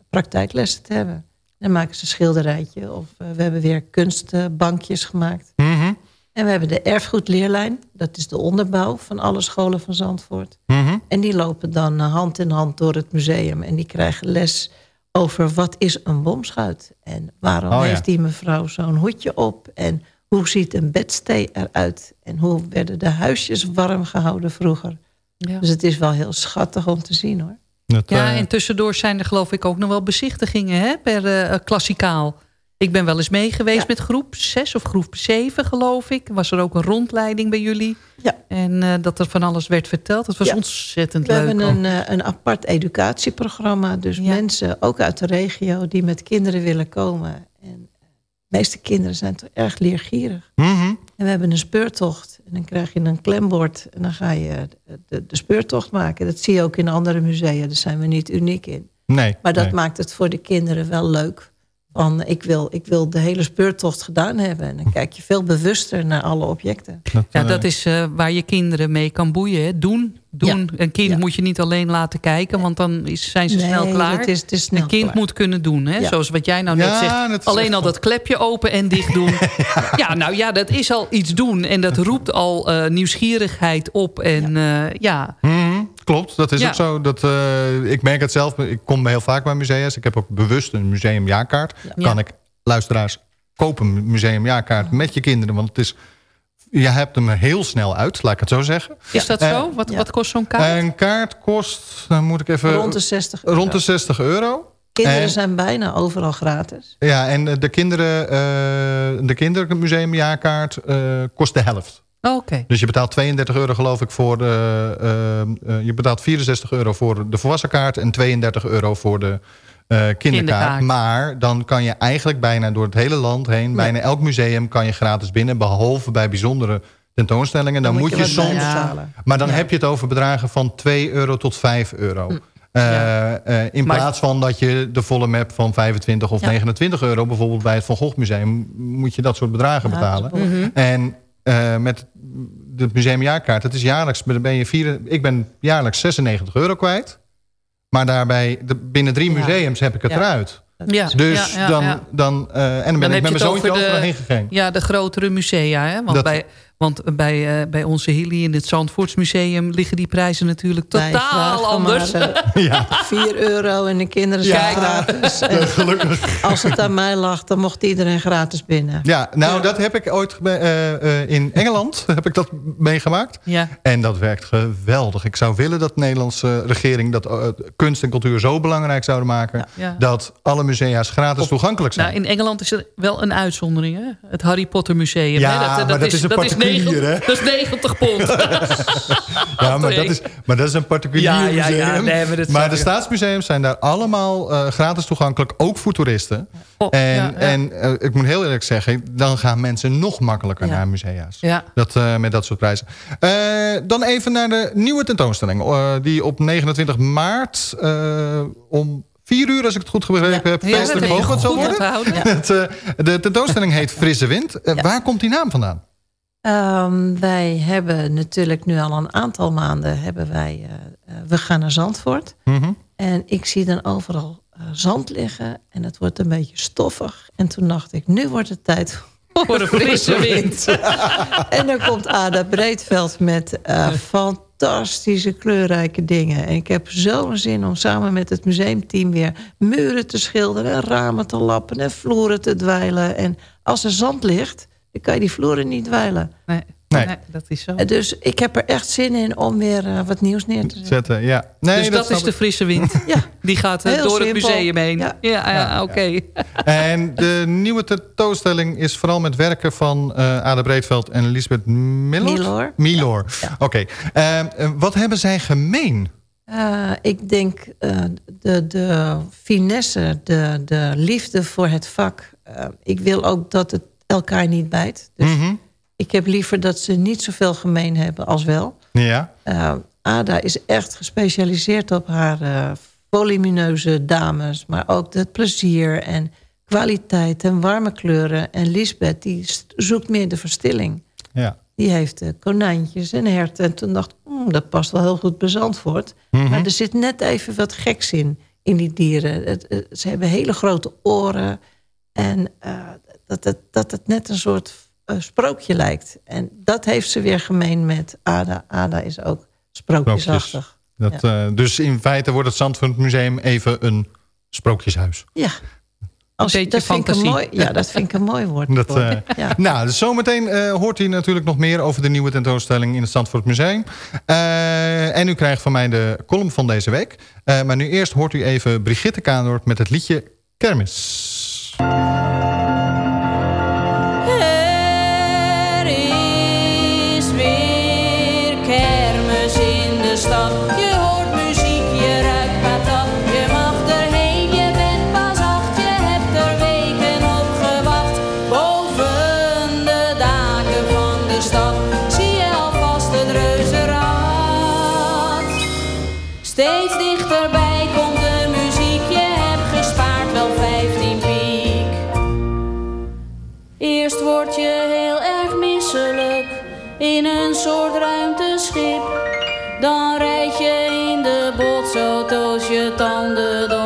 J: praktijklessen te hebben. Dan maken ze een schilderijtje. Of eh, we hebben weer kunstbankjes gemaakt.
H: Mhm,
J: En we hebben de erfgoedleerlijn. Dat is de onderbouw van alle scholen van Zandvoort.
H: mhm.
J: En die lopen dan eh, hand in hand door het museum. En die krijgen les over wat is een bomschuit? En waarom
H: Oh, ja.
J: heeft die mevrouw zo'n hoedje op? En hoe ziet een bedstee eruit? En hoe werden de huisjes warm gehouden vroeger?
I: Ja.
J: Dus het is wel heel schattig om te zien hoor.
H: Dat,
I: Ja,
H: eh,
I: en tussendoor zijn er geloof ik ook nog wel bezichtigingen hè, per eh, klassikaal. Ik ben wel eens mee geweest met groep 6 of groep 7 geloof ik. Was er ook een rondleiding bij jullie.
J: Ja.
I: En eh, dat er van alles werd verteld. Dat was
J: Ja.
I: ontzettend
J: We
I: leuk.
J: hebben
I: ook.
J: een, eh, een apart educatieprogramma. Dus mensen, ook uit de regio, die met kinderen willen komen. De meeste kinderen zijn toch erg leergierig.
H: mhm.
J: En we hebben een speurtocht. En dan krijg je een klembord. En dan ga je de, de, de speurtocht maken. Dat zie je ook in andere musea. Daar zijn we niet uniek in.
H: Nee.
J: Maar dat
H: nee.
J: maakt het voor de kinderen wel leuk. Van, ik, wil, ik wil de hele speurtocht gedaan hebben. En dan kijk je veel bewuster naar alle objecten.
I: Ja, dat is eh, waar je kinderen mee kan boeien. Hè. Doen, doen. Een kind moet je niet alleen laten kijken, want dan is, zijn ze
J: Nee,
I: snel klaar.
J: dat is- het is snel
I: een kind
J: klaar.
I: moet kunnen doen. Hè.
J: Ja.
I: Zoals wat jij nou net
H: Ja,
I: zegt.
H: dat
I: Alleen al dat klepje open en dicht doen. [laughs] ja. nou ja, dat is al iets doen. En dat roept al eh, nieuwsgierigheid op. En ja, ja
H: Mhm, klopt, dat is
I: Ja.
H: ook zo. Dat, eh, ik merk het zelf, ik kom heel vaak bij musea's. Ik heb ook bewust een museumjaarkaart.
I: Ja.
H: Kan ik, luisteraars, koop een museumjaarkaart met je kinderen. Want het is, je hebt hem heel snel uit, laat ik het zo zeggen.
I: is dat
H: Eh,
I: zo? Wat, wat kost zo'n kaart?
H: Een kaart kost, dan moet ik even...
J: Rond de 60 euro.
H: Rond de 60 euro.
J: Kinderen
H: En-
J: zijn bijna overal gratis.
H: Ja, en de, kinderen, eh de kindermuseumjaarkaart eh kost de helft.
I: Oh, Oké.
H: Dus je betaalt 32 euro geloof ik voor de... eh, je betaalt 64 euro voor de volwassen kaart... en 32 euro voor de eh, kinderkaart.
I: Kinderkaart.
H: Maar dan kan je eigenlijk bijna door het hele land heen... bijna elk museum kan je gratis binnen... behalve bij bijzondere tentoonstellingen. Dan, moet je, soms...
J: betalen.
H: Maar dan heb je het over bedragen van 2 euro tot 5 euro. Eh, in
I: Maar-
H: plaats van dat je de volle map van 25 of
J: Ja.
H: 29 euro... bijvoorbeeld bij het Van Gogh Museum... moet je dat soort bedragen
J: Ja,
H: betalen.
J: behoorlijk.
H: En eh, met de museumjaarkaart, het is jaarlijks, ben je vier, ik ben jaarlijks 96 euro kwijt. Maar daarbij, de, binnen drie
J: Ja.
H: museums heb ik het
J: Ja.
H: eruit.
I: Ja.
H: Dus
I: ja, ja,
H: dan, dan eh, en dan ben
I: Dan
H: ik met mijn zoontje
I: over de-
H: overal heen gegaan.
I: Ja, de grotere musea. Hè? Want,
H: Dat-
I: bij, want bij, eh, bij onze Hilly in het Zandvoortsmuseum... liggen die prijzen natuurlijk totaal anders.
J: maar, eh, 4 euro en de kinderen zijn
H: Ja.
J: gratis. En
H: Gelukkig.
J: als het aan mij lag, dan mocht iedereen gratis binnen.
H: Ja, nou dat heb ik ooit eh, eh, in Engeland [laughs] heb ik dat meegemaakt.
I: Ja.
H: En dat werkt geweldig. Ik zou willen dat de Nederlandse regering dat eh, kunst en cultuur zo belangrijk zouden maken...
I: Ja.
H: dat alle musea's gratis toegankelijk zijn.
I: Nou, in Engeland is er wel een uitzondering. Hè? Het Harry Potter Museum.
H: Ja,
I: hè?
H: maar dat is een particulier, hè?
I: Dat is 90 pond. [laughs]
H: Ja, maar dat, is, maar dat is een particulier
I: Ja, ja, ja.
H: museum.
I: Nee, maar dat
H: maar de staatsmuseums zijn daar allemaal eh, gratis toegankelijk, ook voor toeristen.
I: Oh,
H: en
I: ja, ja.
H: en eh, ik moet heel eerlijk zeggen, dan gaan mensen nog makkelijker
J: Ja.
H: naar musea's.
I: Ja.
H: Dat, eh, met dat soort prijzen. Dan even naar de nieuwe tentoonstelling. die op 29 maart om 4 uur, als ik het goed begrepen heb,
I: Ja,
H: Hoogland zal worden. Het, eh, de tentoonstelling heet Frisse Wind. Waar komt die naam vandaan?
J: Ehm, wij hebben natuurlijk nu al een aantal maanden... Hebben wij, eh, eh, we gaan naar Zandvoort.
H: Mhm.
J: En ik zie dan overal eh, zand liggen. En het wordt een beetje stoffig. En toen dacht ik, nu wordt het tijd
I: Voor een frisse wind. [laughs]
J: en dan komt Ada Breedveld met fantastische kleurrijke dingen. En ik heb zo'n zin om samen met het museumteam weer muren te schilderen... en ramen te lappen en vloeren te dwijlen. En als er zand ligt, dan kan je die vloeren niet dwijlen.
I: Nee,
H: Nee.
I: nee, dat is zo.
J: Dus ik heb er echt zin in om weer eh, wat nieuws neer te zetten.
H: Zetten, ja. Nee,
I: dus dat, is de frisse wind. [laughs]
J: Ja.
I: Die gaat eh,
J: Heel
I: door het museum heen. Ja,
J: Ja.
I: ja, oké.
H: En de nieuwe tentoonstelling is vooral met werken van eh Ada Breedveld en Lisbeth Millor.
J: Milor.
H: Milor. Oké. Eh, eh, wat hebben zij gemeen?
J: Eh, ik denk eh, de, de finesse, de, de liefde voor het vak. Ik wil ook dat het elkaar niet bijt. Dus
H: Mhm.
J: ik heb liever dat ze niet zoveel gemeen hebben als wel.
H: Ja.
J: Eh, Ada is echt gespecialiseerd op haar eh, volumineuze dames. Maar ook het plezier en kwaliteit en warme kleuren. En Lisbeth die zoekt meer de verstilling.
H: ja.
J: Die heeft eh, konijntjes en herten. En toen dacht ik, "Hmm, dat past wel heel goed bij Zandvoort.
H: Mhm.
J: Maar er zit net even wat geks in, in die dieren. Het, ze hebben hele grote oren. En dat, het, dat het net een soort eh, sprookje lijkt. En dat heeft ze weer gemeen met Ada. Ada is ook sprookjesachtig.
H: Dat, eh, dus in feite wordt het Zandvoort Museum even een Sprookjeshuis.
J: Ja. Als, dat vind ik een
I: fantasie.
J: mooi, ja, dat vind ik een mooi woord. [laughs]
H: Dat, eh,
J: Ja.
H: Nou, dus zometeen eh, hoort u natuurlijk nog meer over de nieuwe tentoonstelling in het Zandvoort Museum. Eh, en u krijgt van mij de column van deze week. Eh, maar nu eerst hoort u even Brigitte Kaandorp met het liedje Kermis.
L: De botsauto's je tanden door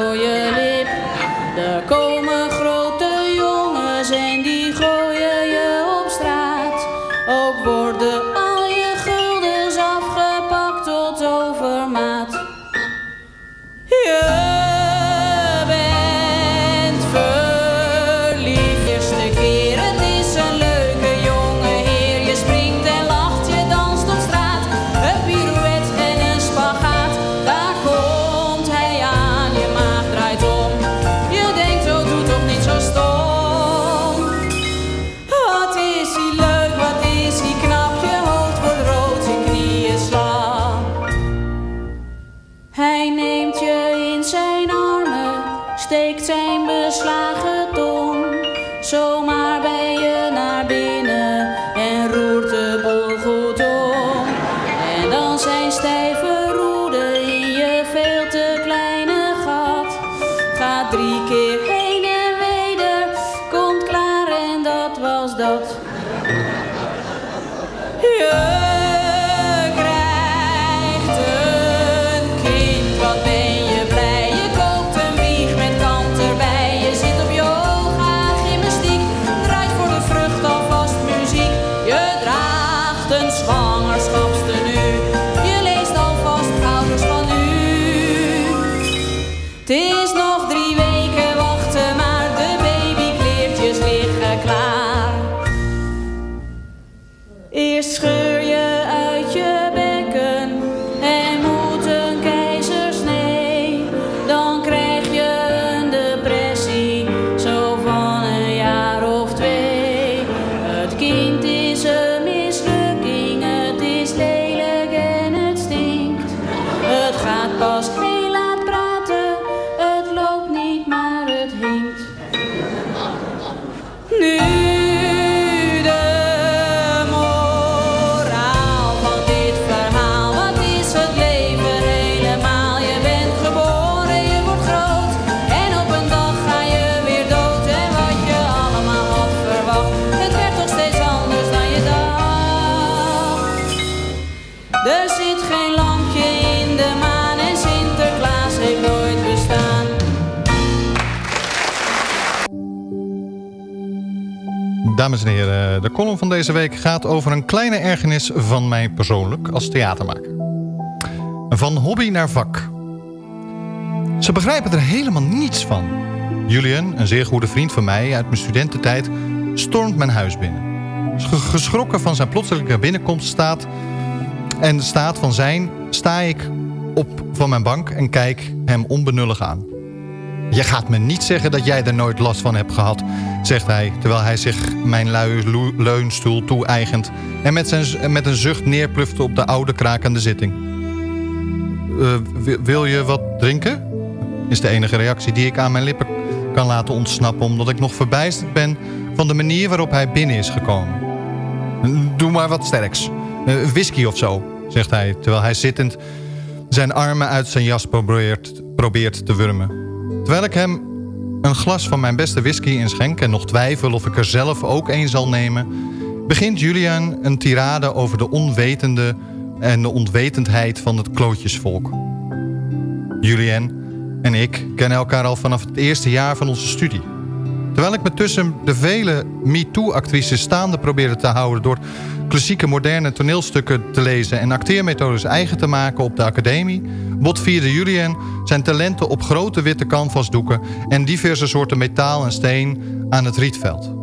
H: Dames en heren, de column van deze week gaat over een kleine ergernis van mij persoonlijk als theatermaker. Van hobby naar vak. Ze begrijpen er helemaal niets van. Julian, een zeer goede vriend van mij uit mijn studententijd, stormt mijn huis binnen. Sch- Geschrokken van zijn plotselinge binnenkomst staat en staat van zijn, sta ik op van mijn bank en kijk hem onbenullig aan. Je gaat me niet zeggen dat jij er nooit last van hebt gehad, zegt hij... terwijl hij zich mijn leunstoel toe-eigent... en met, zijn, met een zucht neerpluft op de oude krakende zitting. Eh, wi- wil je wat drinken? Is de enige reactie die ik aan mijn lippen kan laten ontsnappen... omdat ik nog verbijsterd ben van de manier waarop hij binnen is gekomen. Doe maar wat sterks. Eh, whisky of zo, zegt hij... terwijl hij zittend zijn armen uit zijn jas probeert, probeert te wurmen. Terwijl ik hem een glas van mijn beste whisky inschenk... en nog twijfel of ik er zelf ook een zal nemen... begint Julian een tirade over de onwetende en de onwetendheid van het klootjesvolk. Julian en ik kennen elkaar al vanaf het eerste jaar van onze studie. Terwijl ik me tussen de vele MeToo-actrices staande probeerde te houden... door klassieke moderne toneelstukken te lezen... en acteermethodes eigen te maken op de academie... botvierde Julian zijn talenten op grote witte canvasdoeken... en diverse soorten metaal en steen aan het Rietveld.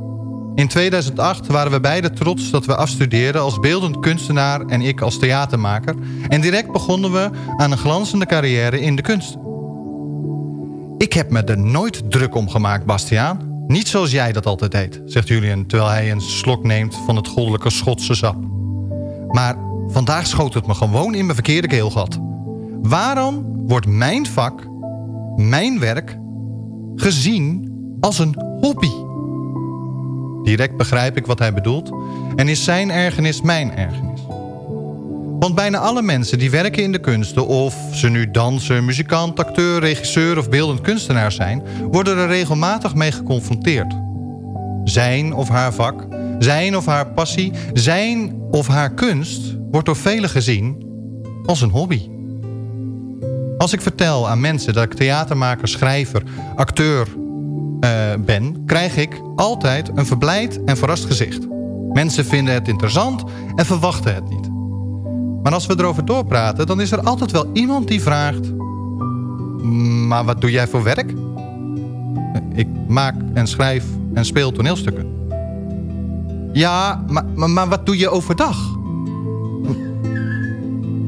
H: In 2008 waren we beide trots dat we afstudeerden als beeldend kunstenaar en ik als theatermaker. En direct begonnen we aan een glanzende carrière in de kunst. Ik heb me er nooit druk om gemaakt, Bastiaan. Niet zoals jij dat altijd deed, zegt Julian terwijl hij een slok neemt van het goddelijke Schotse sap. Maar vandaag schoot het me gewoon in mijn verkeerde keelgat. Waarom wordt mijn vak, mijn werk, gezien als een hobby? Direct begrijp ik wat hij bedoelt en is zijn ergernis mijn ergernis. Want bijna alle mensen die werken in de kunsten... of ze nu danser, muzikant, acteur, regisseur of beeldend kunstenaar zijn... worden er regelmatig mee geconfronteerd. Zijn of haar vak, zijn of haar passie, zijn of haar kunst... wordt door velen gezien als een hobby. Als ik vertel aan mensen dat ik theatermaker, schrijver, acteur uh, ben... krijg ik altijd een verblijd en verrast gezicht. Mensen vinden het interessant en verwachten het niet. Maar als we erover doorpraten, dan is er altijd wel iemand die vraagt... Maar wat doe jij voor werk? Ik maak en schrijf en speel toneelstukken. Ja, maar wat doe je overdag?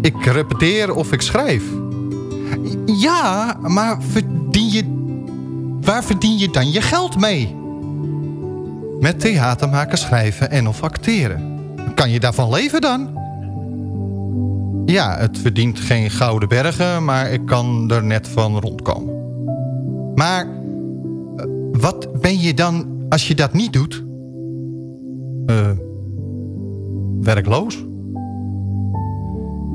H: Ik repeteer of ik schrijf. Ja, maar verdien je, waar verdien je dan je geld mee? Met theater maken, schrijven en of acteren. Kan je daarvan leven dan? Ja, het verdient geen gouden bergen, maar ik kan er net van rondkomen. Maar eh, wat ben je dan als je dat niet doet? Uh, werkloos?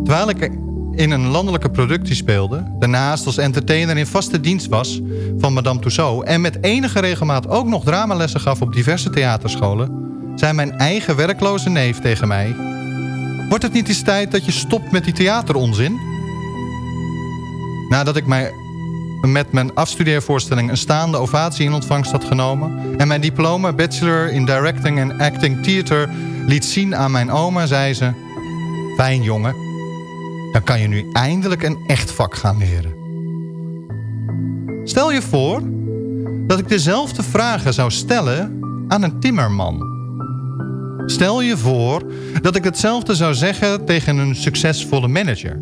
H: Terwijl ik in een landelijke productie speelde... daarnaast als entertainer in vaste dienst was van Madame Tussauds... en met enige regelmaat ook nog dramalessen gaf op diverse theaterscholen... zei mijn eigen werkloze neef tegen mij... Wordt het niet eens tijd dat je stopt met die theateronzin? Nadat ik mij met mijn afstudeervoorstelling een staande ovatie in ontvangst had genomen... en mijn diploma Bachelor in Directing and Acting Theater liet zien aan mijn oma, zei ze... Fijn jongen, dan kan je nu eindelijk een echt vak gaan leren. Stel je voor dat ik dezelfde vragen zou stellen aan een timmerman... Stel je voor dat ik hetzelfde zou zeggen tegen een succesvolle manager.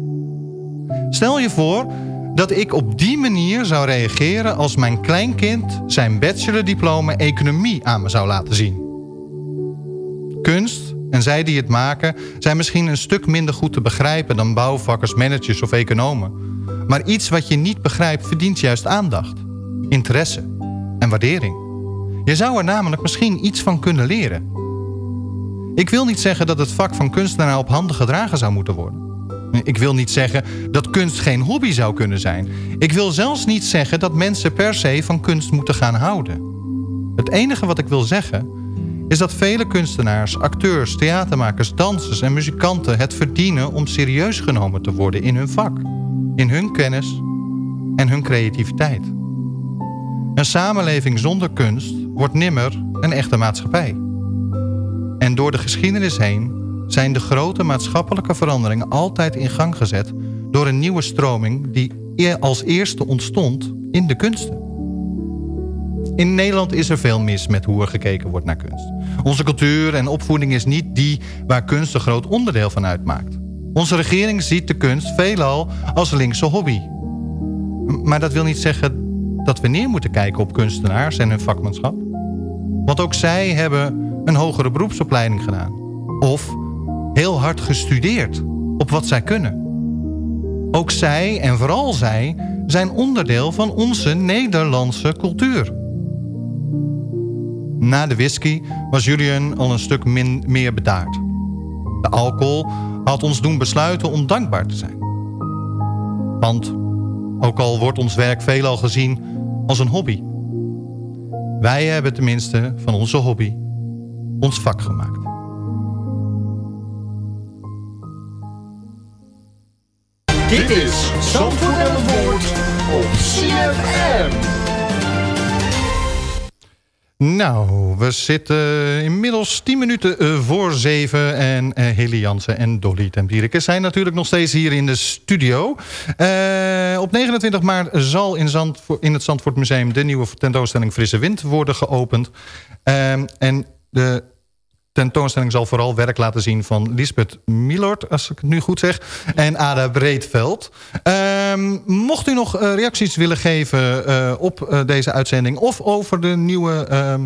H: Stel je voor dat ik op die manier zou reageren als mijn kleinkind zijn bachelordiploma economie aan me zou laten zien. Kunst en zij die het maken zijn misschien een stuk minder goed te begrijpen dan bouwvakkers, managers of economen. Maar iets wat je niet begrijpt verdient juist aandacht, interesse en waardering. Je zou er namelijk misschien iets van kunnen leren. Ik wil niet zeggen dat het vak van kunstenaar op handen gedragen zou moeten worden. Ik wil niet zeggen dat kunst geen hobby zou kunnen zijn. Ik wil zelfs niet zeggen dat mensen per se van kunst moeten gaan houden. Het enige wat ik wil zeggen is dat vele kunstenaars, acteurs, theatermakers, dansers en muzikanten het verdienen om serieus genomen te worden in hun vak, in hun kennis en hun creativiteit. Een samenleving zonder kunst wordt nimmer een echte maatschappij. En door de geschiedenis heen zijn de grote maatschappelijke veranderingen altijd in gang gezet door een nieuwe stroming die e- als eerste ontstond in de kunsten. In Nederland is er veel mis met hoe er gekeken wordt naar kunst. Onze cultuur en opvoeding is niet die waar kunst een groot onderdeel van uitmaakt. Onze regering ziet de kunst veelal als linkse hobby. Maar dat wil niet zeggen dat we neer moeten kijken op kunstenaars en hun vakmanschap. Want ook zij hebben een hogere beroepsopleiding gedaan. Of heel hard gestudeerd op wat zij kunnen. Ook zij, en vooral zij, zijn onderdeel van onze Nederlandse cultuur. Na de whisky was Julian al een stuk min, meer bedaard. De alcohol had ons doen besluiten om dankbaar te zijn. Want, ook al wordt ons werk veelal gezien als een hobby... wij hebben tenminste van onze hobby ons vak gemaakt.
D: Dit is Zandvoort en woord op CFM.
H: Nou, we zitten inmiddels 10 minuten eh, voor 7. En uh, Heli Jansen en Dolly Tempierike zijn natuurlijk nog steeds hier in de studio. Uh, op 29 maart zal in, Zandvoort, in het Zandvoortmuseum... de nieuwe tentoonstelling Frisse Wind worden geopend. Um, en de tentoonstelling zal vooral werk laten zien van Lisbeth Milord, als ik het nu goed zeg, en Ada Breedveld. Um, mocht u nog uh, reacties willen geven uh, op uh, deze uitzending of over de nieuwe ehm,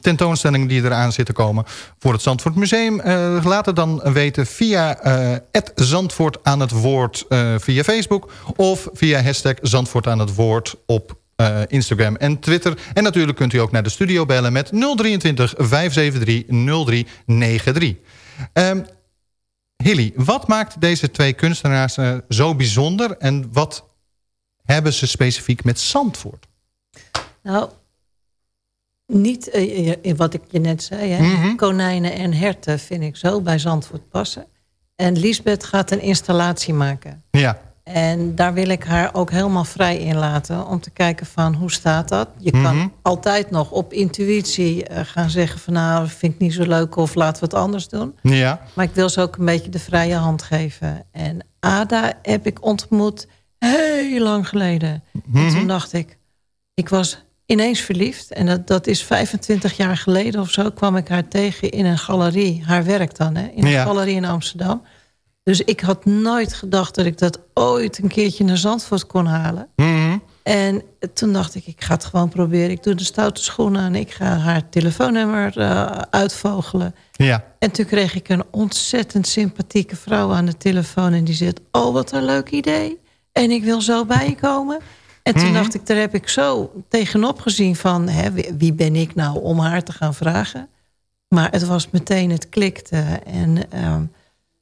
H: tentoonstellingen die eraan zitten komen voor het Zandvoort Museum. laat het dan weten via het Zandvoort aan het woord via Facebook of via hashtag Zandvoort aan het woord op uh, Instagram en Twitter. En natuurlijk kunt u ook naar de studio bellen met 023 573 0393. Um, Hilly, wat maakt deze twee kunstenaars uh, zo bijzonder... en wat hebben ze specifiek met Zandvoort?
J: Nou, niet uh, wat ik je net zei. Hè? Mm -hmm. Konijnen en herten vind ik zo bij Zandvoort passen. En Lisbeth gaat een installatie maken.
H: Ja.
J: En daar wil ik haar ook helemaal vrij in laten. Om te kijken van hoe staat dat. Je kan mm -hmm. altijd nog op intuïtie uh, gaan zeggen van nou vind ik niet zo leuk of laten we het anders doen.
H: Ja.
J: Maar ik wil ze ook een beetje de vrije hand geven. En Ada heb ik ontmoet heel lang geleden. Mm -hmm. En toen dacht ik, ik was ineens verliefd. En dat, dat is 25 jaar geleden of zo kwam ik haar tegen in een galerie. Haar werk dan, hè, in een ja. galerie in Amsterdam. Dus ik had nooit gedacht dat ik dat ooit een keertje naar Zandvoort kon halen.
H: Mm -hmm.
J: En toen dacht ik, ik ga het gewoon proberen. Ik doe de stoute schoenen aan. Ik ga haar telefoonnummer uh, uitvogelen.
H: Ja.
J: En toen kreeg ik een ontzettend sympathieke vrouw aan de telefoon. En die zegt, oh wat een leuk idee. En ik wil zo bij je komen. En toen mm -hmm. dacht ik, daar heb ik zo tegenop gezien van... Hè, wie ben ik nou om haar te gaan vragen? Maar het was meteen, het klikte. En um,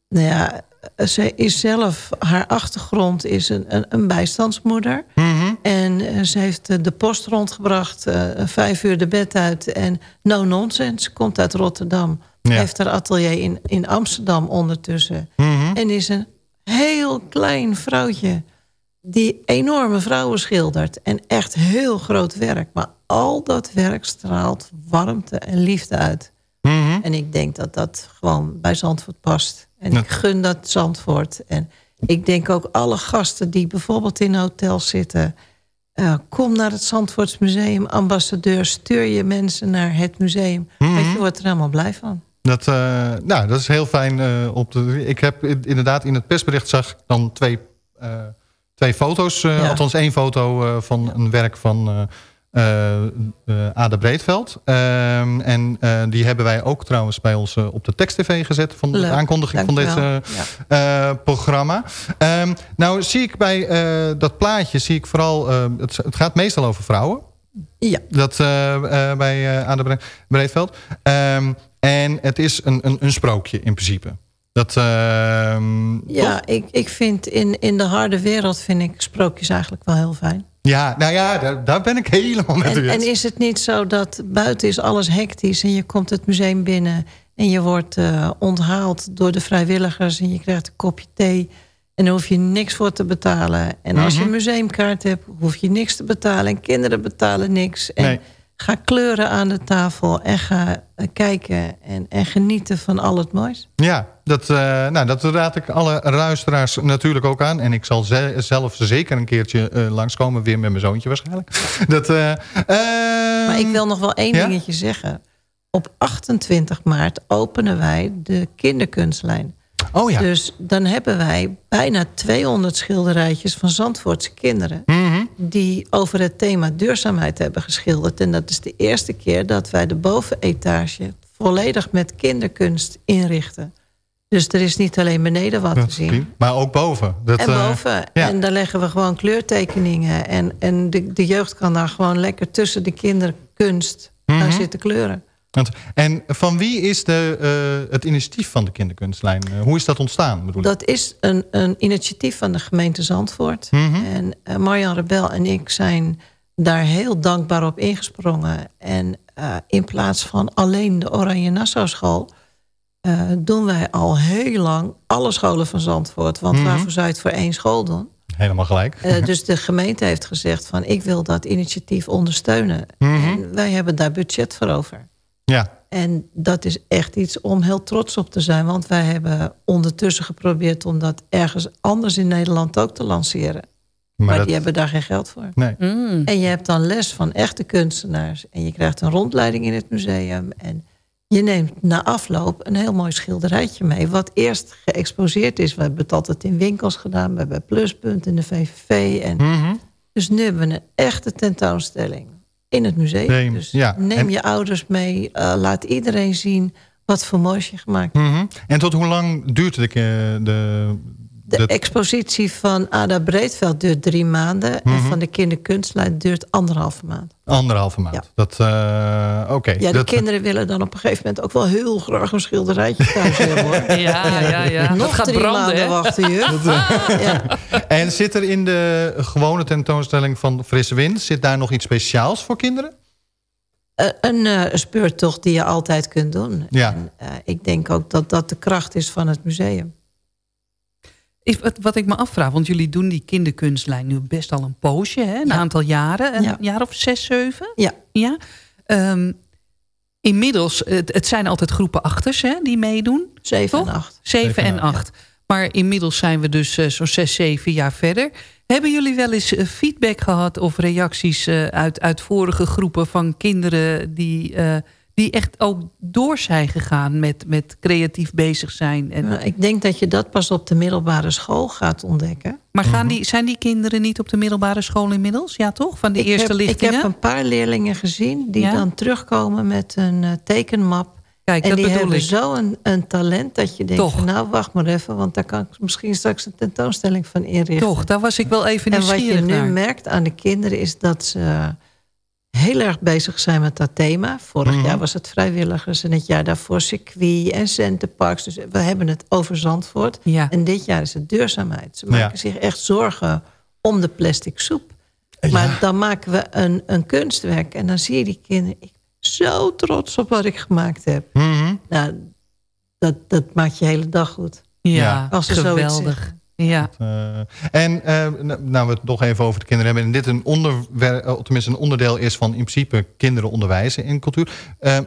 J: nou ja, ze is zelf, haar achtergrond is een, een, een bijstandsmoeder.
H: Mm -hmm.
J: En uh, ze heeft uh, de post rondgebracht, uh, vijf uur de bed uit. En no nonsense, komt uit Rotterdam.
H: Ja.
J: Heeft haar atelier in, in Amsterdam ondertussen.
H: Mm -hmm.
J: En is een heel klein vrouwtje die enorme vrouwen schildert. En echt heel groot werk. Maar al dat werk straalt warmte en liefde uit. En ik denk dat dat gewoon bij Zandvoort past. En ja. ik gun dat Zandvoort. En ik denk ook alle gasten die bijvoorbeeld in hotels zitten... Uh, kom naar het Zandvoortsmuseum, ambassadeur... stuur je mensen naar het museum. Mm. Je wordt er helemaal blij van.
H: Dat, uh, nou, dat is heel fijn. Uh, op de, ik heb inderdaad in het persbericht zag ik dan twee, twee foto's. Ja. Althans één foto van ja. een werk van... Uh, uh, Ada Breedveld. Uh, en uh, die hebben wij ook trouwens bij ons op de tekst-tv gezet... van de
J: Leuk.
H: aankondiging
J: Dank
H: van dit ja. programma. Um, nou zie ik bij dat plaatje, zie ik vooral... Het, het, gaat meestal over vrouwen.
J: Ja.
H: Dat bij Ada Breedveld. Um, en het is een, een, een sprookje in principe. Dat, ehm,
J: ja, ik, ik vind in, in de harde wereld vind ik sprookjes eigenlijk wel heel fijn.
H: Ja, nou ja, daar, daar, ben ik helemaal met
J: en,
H: u
J: En is het niet zo dat buiten is alles hectisch... en je komt het museum binnen en je wordt uh, onthaald door de vrijwilligers... en je krijgt een kopje thee en daar hoef je niks voor te betalen. En als je een museumkaart hebt, hoef je niks te betalen... en kinderen betalen niks. En
H: nee.
J: Ga kleuren aan de tafel en ga uh, kijken en, en genieten van al het moois.
H: Ja, dat, uh, nou, dat raad ik alle luisteraars natuurlijk ook aan. En ik zal ze zelf zeker een keertje uh, langskomen. Weer met mijn zoontje waarschijnlijk. [laughs] Dat, uh,
J: maar ik wil nog wel één ja? dingetje zeggen. Op 28 maart openen wij de kinderkunstlijn.
H: Oh ja.
J: Dus dan hebben wij bijna 200 schilderijtjes van Zandvoortse kinderen...
H: Mm -hmm.
J: Die over het thema duurzaamheid hebben geschilderd. En dat is de eerste keer dat wij de bovenetage... volledig met kinderkunst inrichten. Dus er is niet alleen beneden wat te zien.
H: Maar ook boven.
J: Dat, en boven. Uh, ja. En daar leggen we gewoon kleurtekeningen. En, en de, de jeugd kan daar gewoon lekker tussen de kinderkunst mm -hmm. gaan zitten kleuren.
H: En van wie is de, uh, het initiatief van de kinderkunstlijn? Uh, hoe is dat ontstaan? Bedoel
J: dat is een, een initiatief van de gemeente Zandvoort.
H: Mm -hmm.
J: En uh, Marjan Rebel en ik zijn daar heel dankbaar op ingesprongen. En in plaats van alleen de Oranje Nassau School... Doen wij al heel lang alle scholen van Zandvoort. Want
H: Mhm.
J: mm -hmm. waarvoor zou je het voor één school doen?
H: Helemaal gelijk.
J: Eh, dus de gemeente heeft gezegd van ik wil dat initiatief ondersteunen.
H: Mhm.
J: En wij hebben daar budget voor over.
H: Ja.
J: En dat is echt iets om heel trots op te zijn. Want wij hebben ondertussen geprobeerd om dat ergens anders in Nederland ook te lanceren.
H: Maar
J: Maar,
H: dat-
J: die hebben daar geen geld voor.
H: Nee.
J: En je hebt dan les van echte kunstenaars. En je krijgt een rondleiding in het museum. En je neemt na afloop een heel mooi schilderijtje mee. Wat eerst geëxposeerd is. We hebben het altijd in winkels gedaan. We hebben Pluspunt in de VVV. En
H: Mhm.
J: Dus nu hebben we een echte tentoonstelling in het museum.
H: Nee,
J: dus
H: ja.
J: neem
H: En-
J: je ouders mee. eh, laat iedereen zien wat voor moois je gemaakt hebt.
H: Mhm. En tot hoe lang duurt de, de,
J: De,
H: de-
J: expositie van Ada Breedveld duurt drie maanden. En
H: Mhm.
J: van de kinderkunstlijn duurt anderhalve maand.
H: anderhalve maand? Dat, eh, Oké.
J: Ja, de
H: Dat-
J: kinderen willen dan op een gegeven moment ook wel heel graag een schilderijtje thuis hebben. Hoor. [laughs]
I: Ja, ja, ja.
J: Nog
I: Dat gaat
J: drie
I: branden,
J: maanden
I: hè?
J: wachten, juf. [laughs] ja. [laughs]
H: En zit er in de gewone tentoonstelling van Frisse Wind... zit daar nog iets speciaals voor kinderen?
J: Eh, een eh, speurtocht die je altijd kunt doen.
H: Ja.
J: En, eh, ik denk ook dat dat de kracht is van het museum.
I: Is wat, wat ik me afvraag, want jullie doen die kinderkunstlijn nu best al een poosje, hè? een aantal jaren, een
J: Ja.
I: jaar of zes, zeven.
J: Ja.
I: ja? Ehm, inmiddels, het, het zijn altijd groepen achters hè, die meedoen.
J: Zeven
I: toch?
J: en acht.
I: Zeven,
H: Zeven en
I: acht. Maar inmiddels zijn we dus eh, zo'n zes, zeven jaar verder. Hebben jullie wel eens eh, feedback gehad of reacties eh, uit, uit vorige groepen van kinderen die, eh, die echt ook door zijn gegaan met, met creatief bezig zijn? En,
J: Nou, ik denk dat je dat pas op de middelbare school gaat ontdekken.
I: Maar
H: Mhm.
I: gaan die, zijn die kinderen niet op de middelbare school inmiddels? Ja, toch? Van de
J: ik
I: eerste
J: heb,
I: lichtingen?
J: Ik heb een paar leerlingen gezien die
I: Ja?
J: dan terugkomen met een eh, tekenmap.
I: Kijk,
J: en
I: dat
J: die
I: bedoel
J: hebben
I: ik.
J: zo een, een talent dat je denkt...
I: Toch.
J: van, nou, wacht maar even, want daar kan ik misschien straks een tentoonstelling van inrichten.
I: Toch, daar was ik wel even
J: En wat je
I: nieuwsgierig
J: nu
I: naar.
J: merkt aan de kinderen is dat ze heel erg bezig zijn met dat thema. Vorig
H: Mhm.
J: jaar was het vrijwilligers en het jaar daarvoor circuit en centerparks. Dus we hebben het over Zandvoort.
I: Ja.
J: En dit jaar is het duurzaamheid. Ze maken
H: Ja.
J: zich echt zorgen om de plastic soep. Maar dan maken we een, een kunstwerk en dan zie je die kinderen... Ik ben zo trots op wat ik gemaakt heb.
H: Mhm.
J: Nou, dat, dat maakt je hele dag goed.
I: Ja,
J: Als
I: geweldig. Ja.
H: Eh, en eh, nou, we het nog even over de kinderen hebben... en dit een, onderwer- eh, tenminste een onderdeel is van in principe kinderen onderwijzen in cultuur...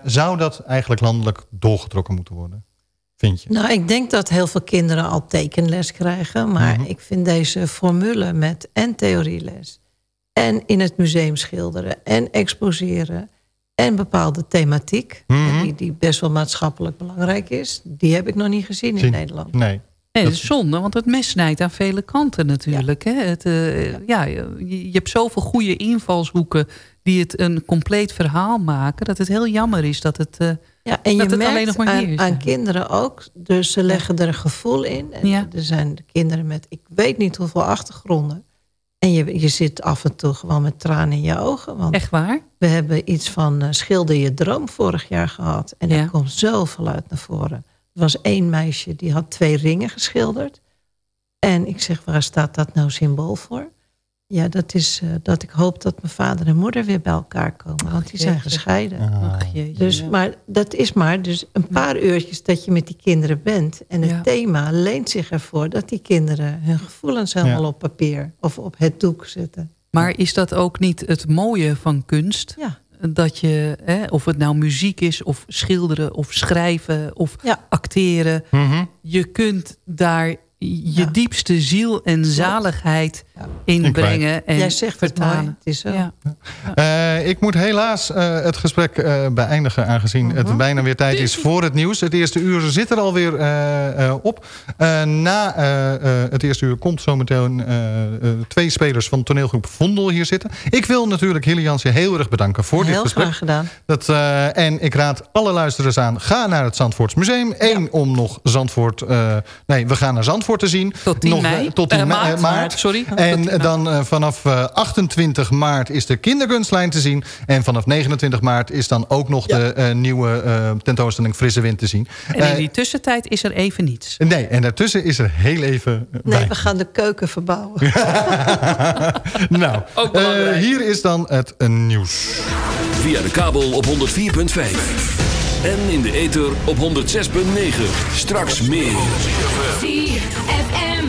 H: zou dat eigenlijk landelijk doorgetrokken moeten worden? Vind je?
J: Nou, ik denk dat heel veel kinderen al tekenles krijgen. Maar
H: Mhm.
J: ik vind deze formule met en theorieles... en in het museum schilderen en exposeren... en bepaalde thematiek...
H: Mhm.
J: die, die best wel maatschappelijk belangrijk is... die heb ik nog niet gezien in Nederland.
H: Nee.
I: Nee, dat is zonde, want het mes snijdt aan vele kanten natuurlijk. Hè? Het, eh, ja. je, je hebt zoveel goede invalshoeken die het een compleet verhaal maken... dat het heel jammer is dat het, eh,
J: Ja, en je
I: dat het
J: merkt
I: alleen nog maar hier
J: aan,
I: is.
J: aan kinderen ook. Dus ze leggen er een gevoel in. En
I: Ja.
J: Er zijn de kinderen met ik weet niet hoeveel achtergronden. En je, je zit af en toe gewoon met tranen in je ogen. Want
I: Echt waar?
J: we hebben iets van eh, Schilder je droom vorig jaar gehad. En er komt zoveel uit naar voren. Er was één meisje die had twee ringen geschilderd. En ik zeg, waar staat dat nou symbool voor? Ja, dat is eh, dat ik hoop dat mijn vader en moeder weer bij elkaar komen. Want die zijn gescheiden.
I: Ach, jeetje,
J: Dus,
I: ja.
J: maar dat is maar dus een paar uurtjes dat je met die kinderen bent. En het
I: Ja.
J: thema leent zich ervoor dat die kinderen hun gevoelens helemaal
H: Ja.
J: op papier of op het doek zetten.
I: Maar is dat ook niet het mooie van kunst?
J: Ja.
I: Dat je, hè, of het nou muziek is, of schilderen, of schrijven, of
J: Ja.
I: acteren.
H: Mhm.
I: Je kunt daar je
J: Ja.
I: diepste ziel en zaligheid in brengen. En
J: Jij zegt het mooi,
I: vertalen.
J: het is zo.
I: Ja.
H: Eh, ik moet helaas eh, het gesprek eh, beëindigen... aangezien het bijna weer tijd is voor het nieuws. Het eerste uur zit er alweer eh eh op. Na eh, eh, het eerste uur komt zometeen eh, eh, twee spelers van toneelgroep Vondel hier zitten. Ik wil natuurlijk Hilly Jansen heel erg bedanken voor dit
J: Heel
H: gesprek.
J: graag gedaan.
H: Dat, eh, en ik raad alle luisteraars aan, ga naar het Zandvoorts Museum. Eén, om nog Zandvoort... eh, nee, we gaan naar Zandvoort te zien.
I: Tot 10
H: nog,
I: mei.
H: eh, tot 10
I: Eh,
H: ma-
I: maart, maart, sorry. Tot 10
H: En dan eh, vanaf eh, 28 maart is de kinderkunstlijn te zien. En vanaf 29 maart is dan ook nog de eh, nieuwe eh, tentoonstelling Frisse Wind te zien.
I: En in
H: Eh,
I: die tussentijd is er even niets.
H: nee, en daartussen is er heel even eh,
J: Nee,
H: bij.
J: we gaan de keuken verbouwen. [laughs]
H: nou, eh, hier is dan het eh, nieuws.
A: Via de kabel op 104.5. En in de ether op 106.9. Straks meer.
M: ZFM.